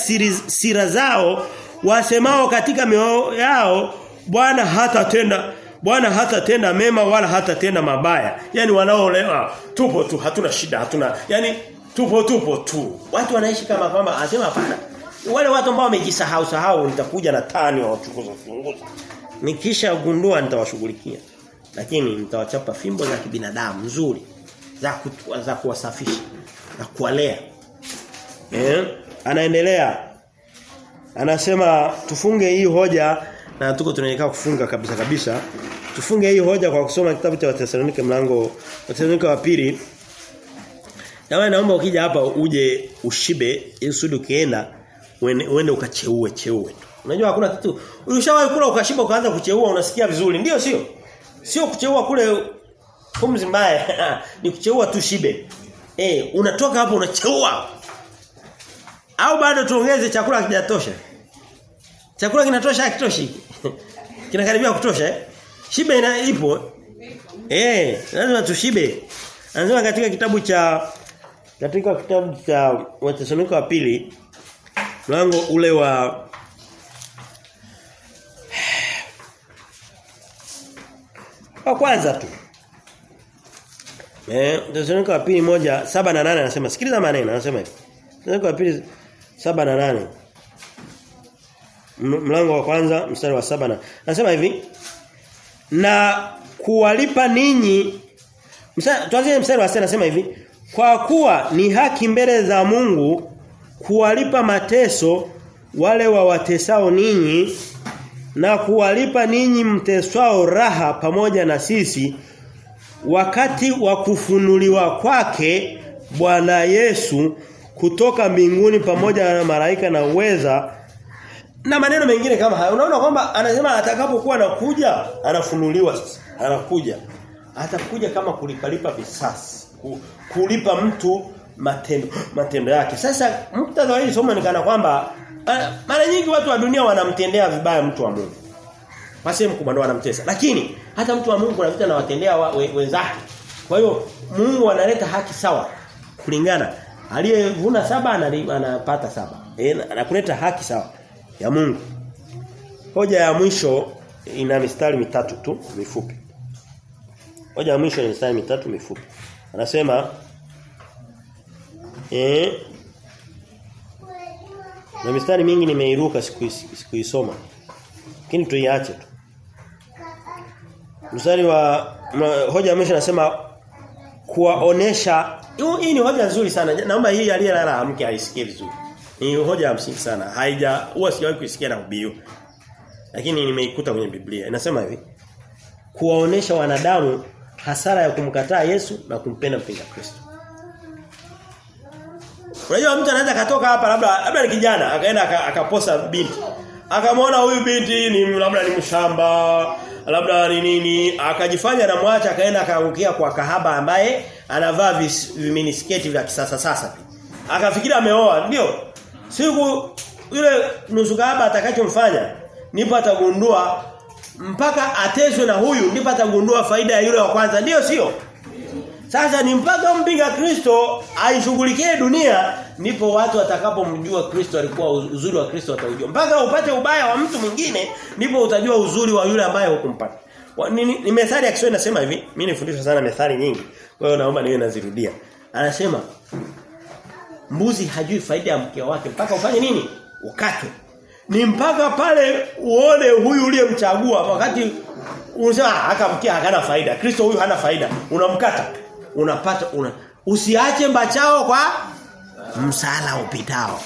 sira zao wasemao katika mioyo yao Bwana hatatenda Bwana hata hatatenda mema wala hata hatatenda mabaya. Yaani wanaolewa tupo tu hatuna shida hatuna. Yaani tupo tupo tu. Watu wanaishi kama kwamba asema hapana. Wale watu ambao wamejisahau sahau nitakuja na tani wa wachunguza chunguza. Nikisha gundua nitawashughulikia. Lakini nitawachapa fimbo za kibinadamu nzuri za kutua, za kuwasafisha na kuwalea. Eh? Anaendelea. Anasema tufunge hii hoja na tuko tunaelekea kufunga kabisa kabisa. Tufunge hii hoja kwa kusoma kitabu cha Wathesalonike mlango Wathesalonike wa pili. Nawe naomba ukija hapa uje ushibe ili ukienda uende ukacheue cheue. Unajua hakuna kitu. Ulishawahi kula ukashiba ukaanza kucheua unasikia vizuri. Ndio sio? Sio kucheua kule pumzi mbaya ni kucheua tu shibe. Eh, unatoka hapo unacheua. Au bado tuongeze chakula kijatosha? Chakula kinatosha hakitoshi. Kinakaribia kutosha eh? Shibe ina ipo. Eh, lazima tushibe. Anasema katika kitabu cha katika kitabu cha Wathesalonike wa pili mlango ule wa wa kwanza tu. Eh, Wathesalonike wa pili moja saba na nane anasema sikiliza maneno anasema hivi. Wathesalonike wa pili saba na nane mlango wa kwanza mstari wa saba na anasema hivi na kuwalipa ninyi tuanzie mstari wa 6 anasema hivi kwa kuwa ni haki mbele za Mungu kuwalipa mateso wale wawatesao ninyi na kuwalipa ninyi mteswao raha pamoja na sisi wakati wa kufunuliwa kwake Bwana Yesu kutoka mbinguni pamoja na malaika na uweza na maneno mengine kama haya unaona kwamba anasema atakapokuwa anakuja anafunuliwa sasa anakuja. Atakuja kama kulipalipa visasi kulipa mtu matendo matendo yake. Sasa muktadha wa hili somo ni kana kwamba mara nyingi watu wa dunia wanamtendea vibaya mtu wa Mungu. Kwa sehemu kubwa ndo wanamtesa. Lakini hata mtu wa Mungu kuna vitu anawatendea wenzake. Kwa hiyo Mungu analeta haki sawa kulingana. Aliyevuna saba anapata saba. E, anakuleta haki sawa ya Mungu. Hoja ya mwisho ina mistari mitatu tu mifupi. Hoja ya mwisho ina mistari mitatu mifupi. Anasema eh na mistari mingi nimeiruka siku sikuisoma. Lakini tuiache tu. Mstari wa hoja ya mwisho anasema kuwaonesha hii ni hoja nzuri sana. Naomba hii aliyelala amke aisikie vizuri. Ni hoja ya msingi sana. Haija huwa sijawahi kuisikia na kubiu. Lakini nimeikuta kwenye Biblia. Inasema hivi. Kuwaonesha wanadamu hasara ya kumkataa Yesu na kumpenda mpinga Kristo. Unajua mtu anaweza katoka hapa labda labda ni kijana akaenda akaposa binti. Akamwona huyu binti ni labda ni mshamba, labda ni nini, akajifanya na mwacha akaenda akaangukia kwa kahaba ambaye anavaa viminisketi vya kisasa sasa. Akafikiri ameoa, ndio? Siku yule nusu kahaba atakachomfanya ndipo atagundua mpaka ateswe na huyu ndipo atagundua faida ya yule wa kwanza ndio sio sasa ni mpaka mpinga Kristo aishughulikie dunia ndipo watu watakapomjua Kristo alikuwa uzuri wa Kristo wataujua. Mpaka upate ubaya wa mtu mwingine ndipo utajua uzuri wa yule ambaye hukumpata. Ni, ni, ni methali ya Kiswahili nasema hivi. Mimi nifundisha sana methali nyingi. Kwa hiyo naomba niwe nazirudia. Anasema mbuzi hajui faida ya mke wake mpaka ufanye nini? ukate Ni mpaka pale uone huyu uliyemchagua wakati unasema akamkia hana faida. Kristo huyu hana faida. Unamkata unapata una usiache mbachao kwa msala upitao.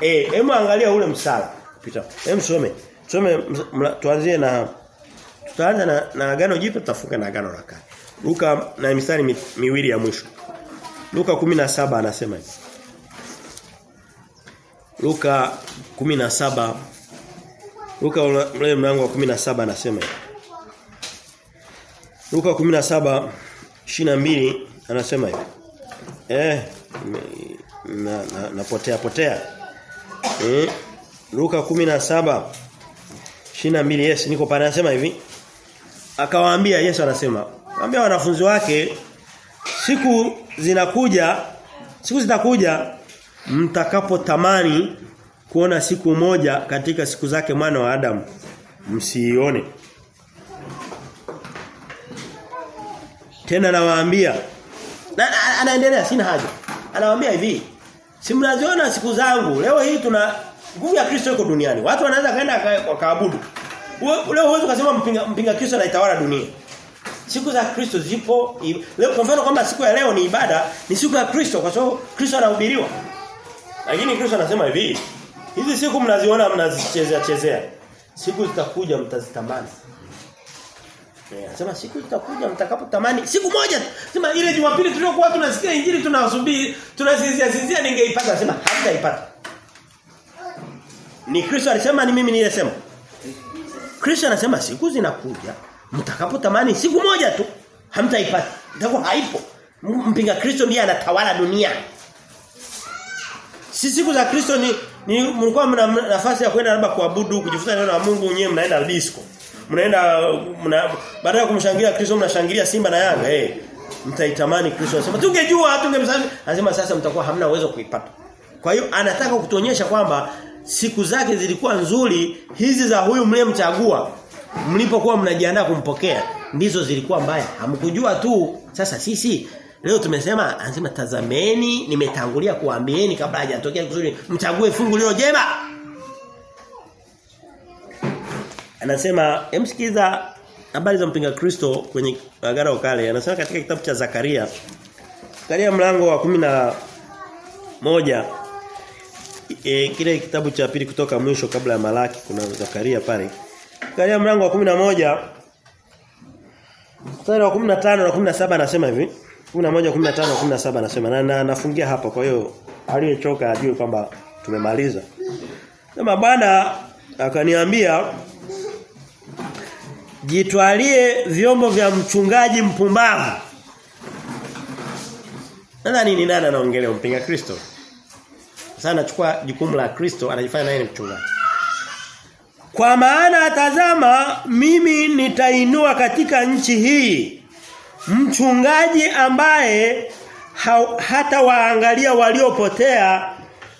Eh, hebu angalia ule msala upitao. Hebu some. Some tuanzie na tutaanza na, na agano jipya tutafunga na agano la kale. Luka na mistari mi, miwili ya mwisho. Luka 17 anasema hivi. Luka 17 Luka ule mlango wa 17 anasema. Luka 17 22 anasema hivi. Eh na, na napotea potea. Eh Luka 17 22 yes niko pale anasema hivi. Akawaambia Yesu anasema, waambia wanafunzi wake siku zinakuja siku zitakuja mtakapotamani kuona siku moja katika siku zake mwana wa adam msiione. Tena nawaambia na, na, anaendelea sina haja. Anawaambia hivi si mnaziona siku zangu leo hii tuna nguvu ya Kristo iko duniani. Watu wanaweza kaenda wakaabudu leo huwezi kusema mpinga, mpinga Kristo anaitawala dunia. Siku za Kristo zipo leo kwa mfano kwamba siku ya leo ni ibada ni siku ya Kristo kwa sababu Kristo anahubiriwa lakini Kristo anasema hivi hizi siku mnaziona mnazichezea chezea siku zitakuja mtazitamani Anasema siku itakuja mtakapotamani siku moja sema ile Jumapili tuliokuwa tunasikia injili tunasubiri tunasinzia sinzia ningeipata sema hamtaipata. Ni Kristo alisema ni mimi nilisema. Kristo anasema siku zinakuja mtakapotamani siku moja tu hamtaipata. Itakuwa haipo. Mpinga Kristo ndiye anatawala dunia. Si siku za Kristo ni, ni mlikuwa mna nafasi ya kwenda labda kuabudu kujifunza neno la Mungu wenyewe mnaenda disco. Mnaenda mna, baada ya kumshangilia Kristo mnashangilia Simba na Yanga eh. Mtaitamani Kristo. Anasema tungejua tungemsali. anasema sasa mtakuwa hamna uwezo kuipata. Kwa hiyo anataka kutuonyesha kwamba siku zake zilikuwa nzuri hizi za huyu mliyemchagua mlipokuwa mnajiandaa kumpokea ndizo zilikuwa mbaya. Hamkujua tu sasa sisi leo tumesema anasema tazameni nimetangulia kuambieni kabla hajatokea kuzuri mchague fungu lilo jema. Anasema emsikiza habari za mpinga Kristo kwenye agano kale. Anasema katika kitabu cha Zakaria Zakaria mlango wa kumi na moja e, kile kitabu cha pili kutoka mwisho kabla ya Malaki kuna Zakaria pale. Zakaria mlango wa kumi na moja mstari wa 15 na 17 anasema hivi 11 15 na 17 anasema na, na nafungia hapa kwa hiyo aliyechoka ajue kwamba tumemaliza Sema bwana akaniambia jitwalie vyombo vya mchungaji mpumbavu. Nadhani nini nani anaongelea mpinga Kristo? Sasa anachukua jukumu la Kristo anajifanya naye ni mchungaji. Kwa maana tazama mimi nitainua katika nchi hii mchungaji ambaye ha, hata waangalia waliopotea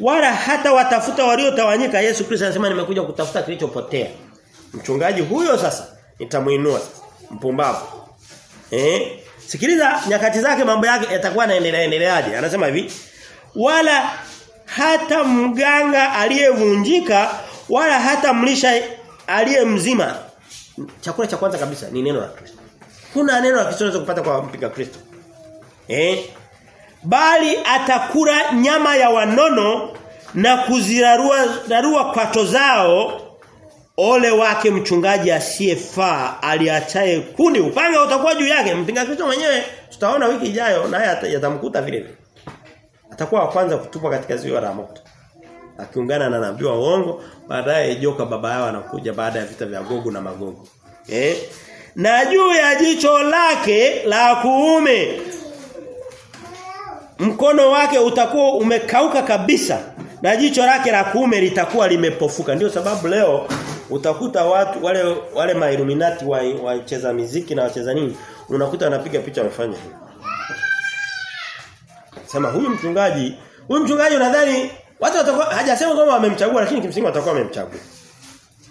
wala hata watafuta waliotawanyika Yesu Kristo anasema nimekuja kutafuta kilichopotea. Mchungaji huyo sasa nitamuinua mpumbavu. Eh? Sikiliza nyakati zake mambo yake yatakuwa yanaendelea endeleaje? Anasema hivi, wala hata mganga aliyevunjika wala hata mlisha aliyemzima. Chakula cha kwanza kabisa ni neno la Kristo. Kuna neno la Kristo unaweza kupata kwa mpinga Kristo. Eh? Bali atakula nyama ya wanono na kuzirarua darua kwato zao ole wake mchungaji asiyefaa aliachaye kuni. Upanga utakuwa juu yake. Mpinga Kristo mwenyewe tutaona wiki ijayo naye yatamkuta vile vile. Atakuwa wa kwanza kutupwa katika ziwa la moto akiungana na nabii wa uongo baadaye joka baba yao anakuja baada ya vita vya Gogu na magogo eh na juu ya jicho lake la kuume mkono wake utakuwa umekauka kabisa na jicho lake la kuume litakuwa limepofuka. Ndio sababu leo utakuta watu wale wale mailuminati wacheza wa miziki na wacheza nini unakuta anapiga picha amefanya. Sema huyu mchungaji, huyu mchungaji unadhani watu watakuwa hajasema kwamba wamemchagua lakini kimsingi watakuwa wamemchagua.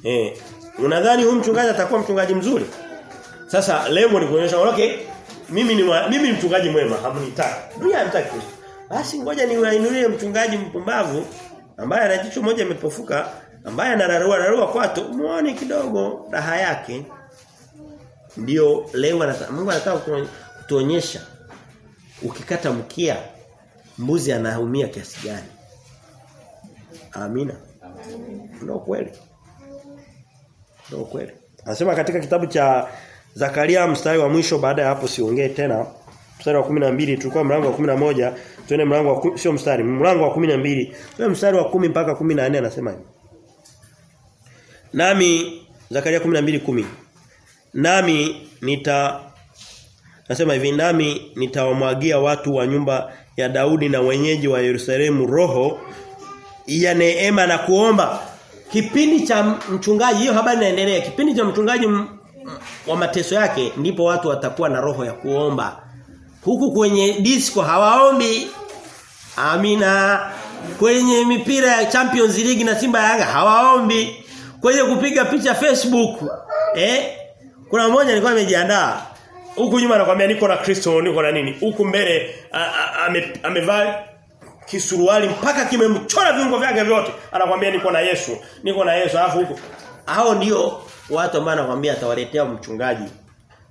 Eh, unadhani huyu mchungaji atakuwa mchungaji mzuri? Sasa lengo ni kuonyesha okay, mimi ni mimi mchungaji mwema, hamnitaki. Dunia haitaki. Basi ngoja niwainulie mchungaji mpumbavu ambaye ana jicho moja imepofuka, ambaye anararua rarua kwato, muone kidogo raha yake. Ndio lengo anataka Mungu anataka kutuonyesha ukikata mkia mbuzi anaumia kiasi gani. Amina. Ndio kweli. Ndio kweli. Anasema katika kitabu cha Zakaria mstari wa mwisho baada ya hapo siongee tena. Mstari wa 12 tulikuwa mlango wa 11, tuende mlango wa sio mstari, mlango wa 12. Tuende mstari wa 10 mpaka 14 anasema hivi. Nami Zakaria 12:10. Nami nita Nasema hivi nami nitawamwagia watu wa nyumba ya Daudi na wenyeji wa Yerusalemu roho ya neema na kuomba. Kipindi cha mchungaji hiyo habari inaendelea. Kipindi cha mchungaji wa mateso yake ndipo watu watakuwa na roho ya kuomba. Huku kwenye disco hawaombi. Amina. Kwenye mipira ya Champions League na Simba Yanga hawaombi. Kwenye kupiga picha Facebook eh kuna mmoja alikuwa amejiandaa huku nyuma anakuambia niko na Kristo niko na nini huku mbele amevaa kisuruali mpaka kimemchora viungo vyake vyote anakuambia niko na Yesu niko na Yesu alafu huku hao ndio watu ambao anakuambia atawaletea mchungaji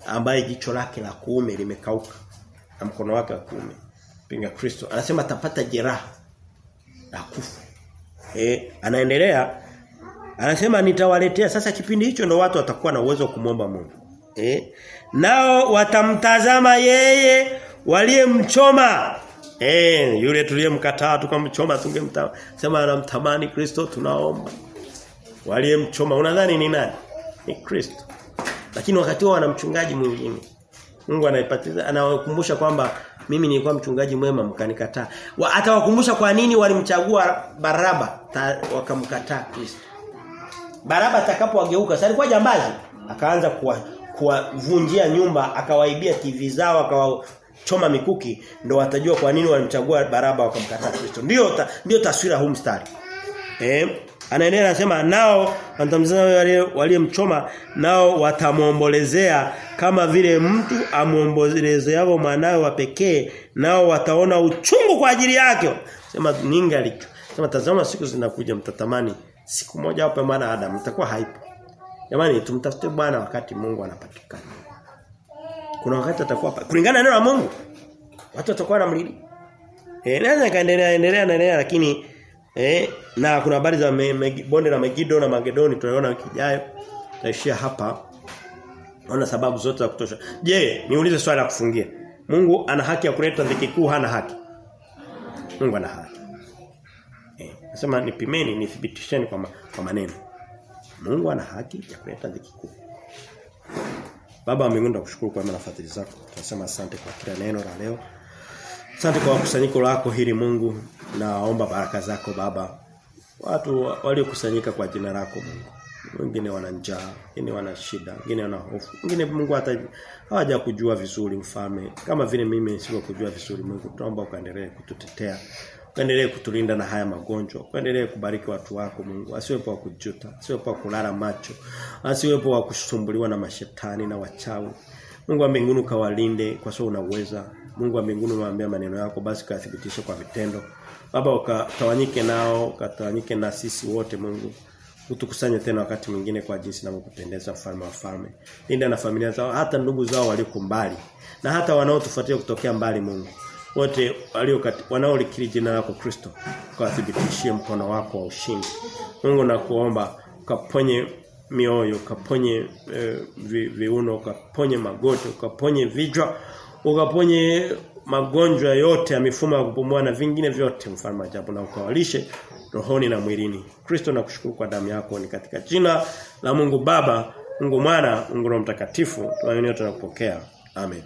ambaye jicho lake la kuume limekauka na mkono wake wa kuume. Pinga Kristo. Anasema atapata jeraha la kufa. Eh anaendelea. Anasema nitawaletea. Sasa kipindi hicho ndo watu watakuwa na uwezo wa Mungu. Eh nao watamtazama yeye waliyemchoma. Eh yule tuliyemkataa tukamchoma tungemtama sema anamtamani Kristo tunaomba waliyemchoma unadhani ni nani? Ni Kristo. Lakini wakati huo wana mchungaji mwingine. Mungu anaipatiza anawakumbusha kwamba mimi nilikuwa mchungaji mwema mkanikataa. Wa, atawakumbusha kwa nini walimchagua Baraba wakamkataa Kristo. Baraba atakapowageuka sasa alikuwa jambazi? Akaanza kuwa kuwavunjia nyumba akawaibia TV zao akawachoma mikuki ndo watajua kwa nini walimchagua Baraba wakamkataa Kristo. Ndio ta, taswira huu mstari. Eh anaendelea anasema nao watamzana wale waliyemchoma nao watamuombolezea kama vile mtu amwombolezeao mwanawe wa pekee nao wataona uchungu kwa ajili yake sema ninga alicho sema tazama siku zinakuja mtatamani siku moja hapo maana Adam mtakuwa haipo Jamani tumtafute Bwana wakati Mungu anapatikana. Kuna wakati atakuwa kulingana na neno la Mungu. Watu watakuwa na mlili. Eh naweza kaendelea endelea endelea lakini eh na kuna habari za bonde la Megido na Magedoni tunaona wiki ijayo. Taishia hapa. Naona sababu zote za kutosha. Je, niulize swali la kufungia. Mungu ana haki ya kuleta dhiki kuu hana haki? Mungu ana haki. Eh, nasema nipimeni nithibitisheni kwa, ma, kwa maneno. Mungu ana haki ya kuleta dhiki kuu. Baba wa mbinguni kwa mema fadhili zako. Tunasema asante kwa kila neno la leo. Asante kwa kusanyiko lako hili Mungu. Naomba baraka zako Baba. Watu waliokusanyika kwa jina lako Mungu. Wengine wana njaa, wengine wana shida, wengine wana hofu. Wengine Mungu hata hawaja kujua vizuri mfalme. Kama vile mimi sio kujua vizuri Mungu. Tunaomba ukaendelee kututetea. Ukaendelee kutulinda na haya magonjwa. Ukaendelee kubariki watu wako Mungu. Asiwepo wa kujuta, asiwepo wa kulala macho, asiwepo wa kusumbuliwa na mashetani na wachawi. Mungu wa mbinguni kawalinde kwa sababu unaweza. Mungu wa mbinguni umeambia maneno yako basi kaathibitishe kwa vitendo. Baba ukatawanyike nao, ukatawanyike na sisi wote Mungu. Utukusanye tena wakati mwingine kwa jinsi inavyokupendeza mfalme wa falme. Linda na familia zao hata ndugu zao walioko mbali na hata wanaotufuatia kutokea mbali Mungu wote walio wanaolikiri jina lako Kristo ukawathibitishie mkono wako wa ushindi. Mungu nakuomba ukaponye mioyo, ukaponye e, vi, viuno, ukaponye magoti, ukaponye vichwa, ukaponye magonjwa yote ya mifumo ya kupumua na vingine vyote mfalme ajabu na ukawalishe rohoni na mwilini. Kristo nakushukuru kwa damu yako ni katika jina la Mungu Baba, Mungu Mwana, Mungu Roho Mtakatifu. Tunaamini tunakupokea. Amen.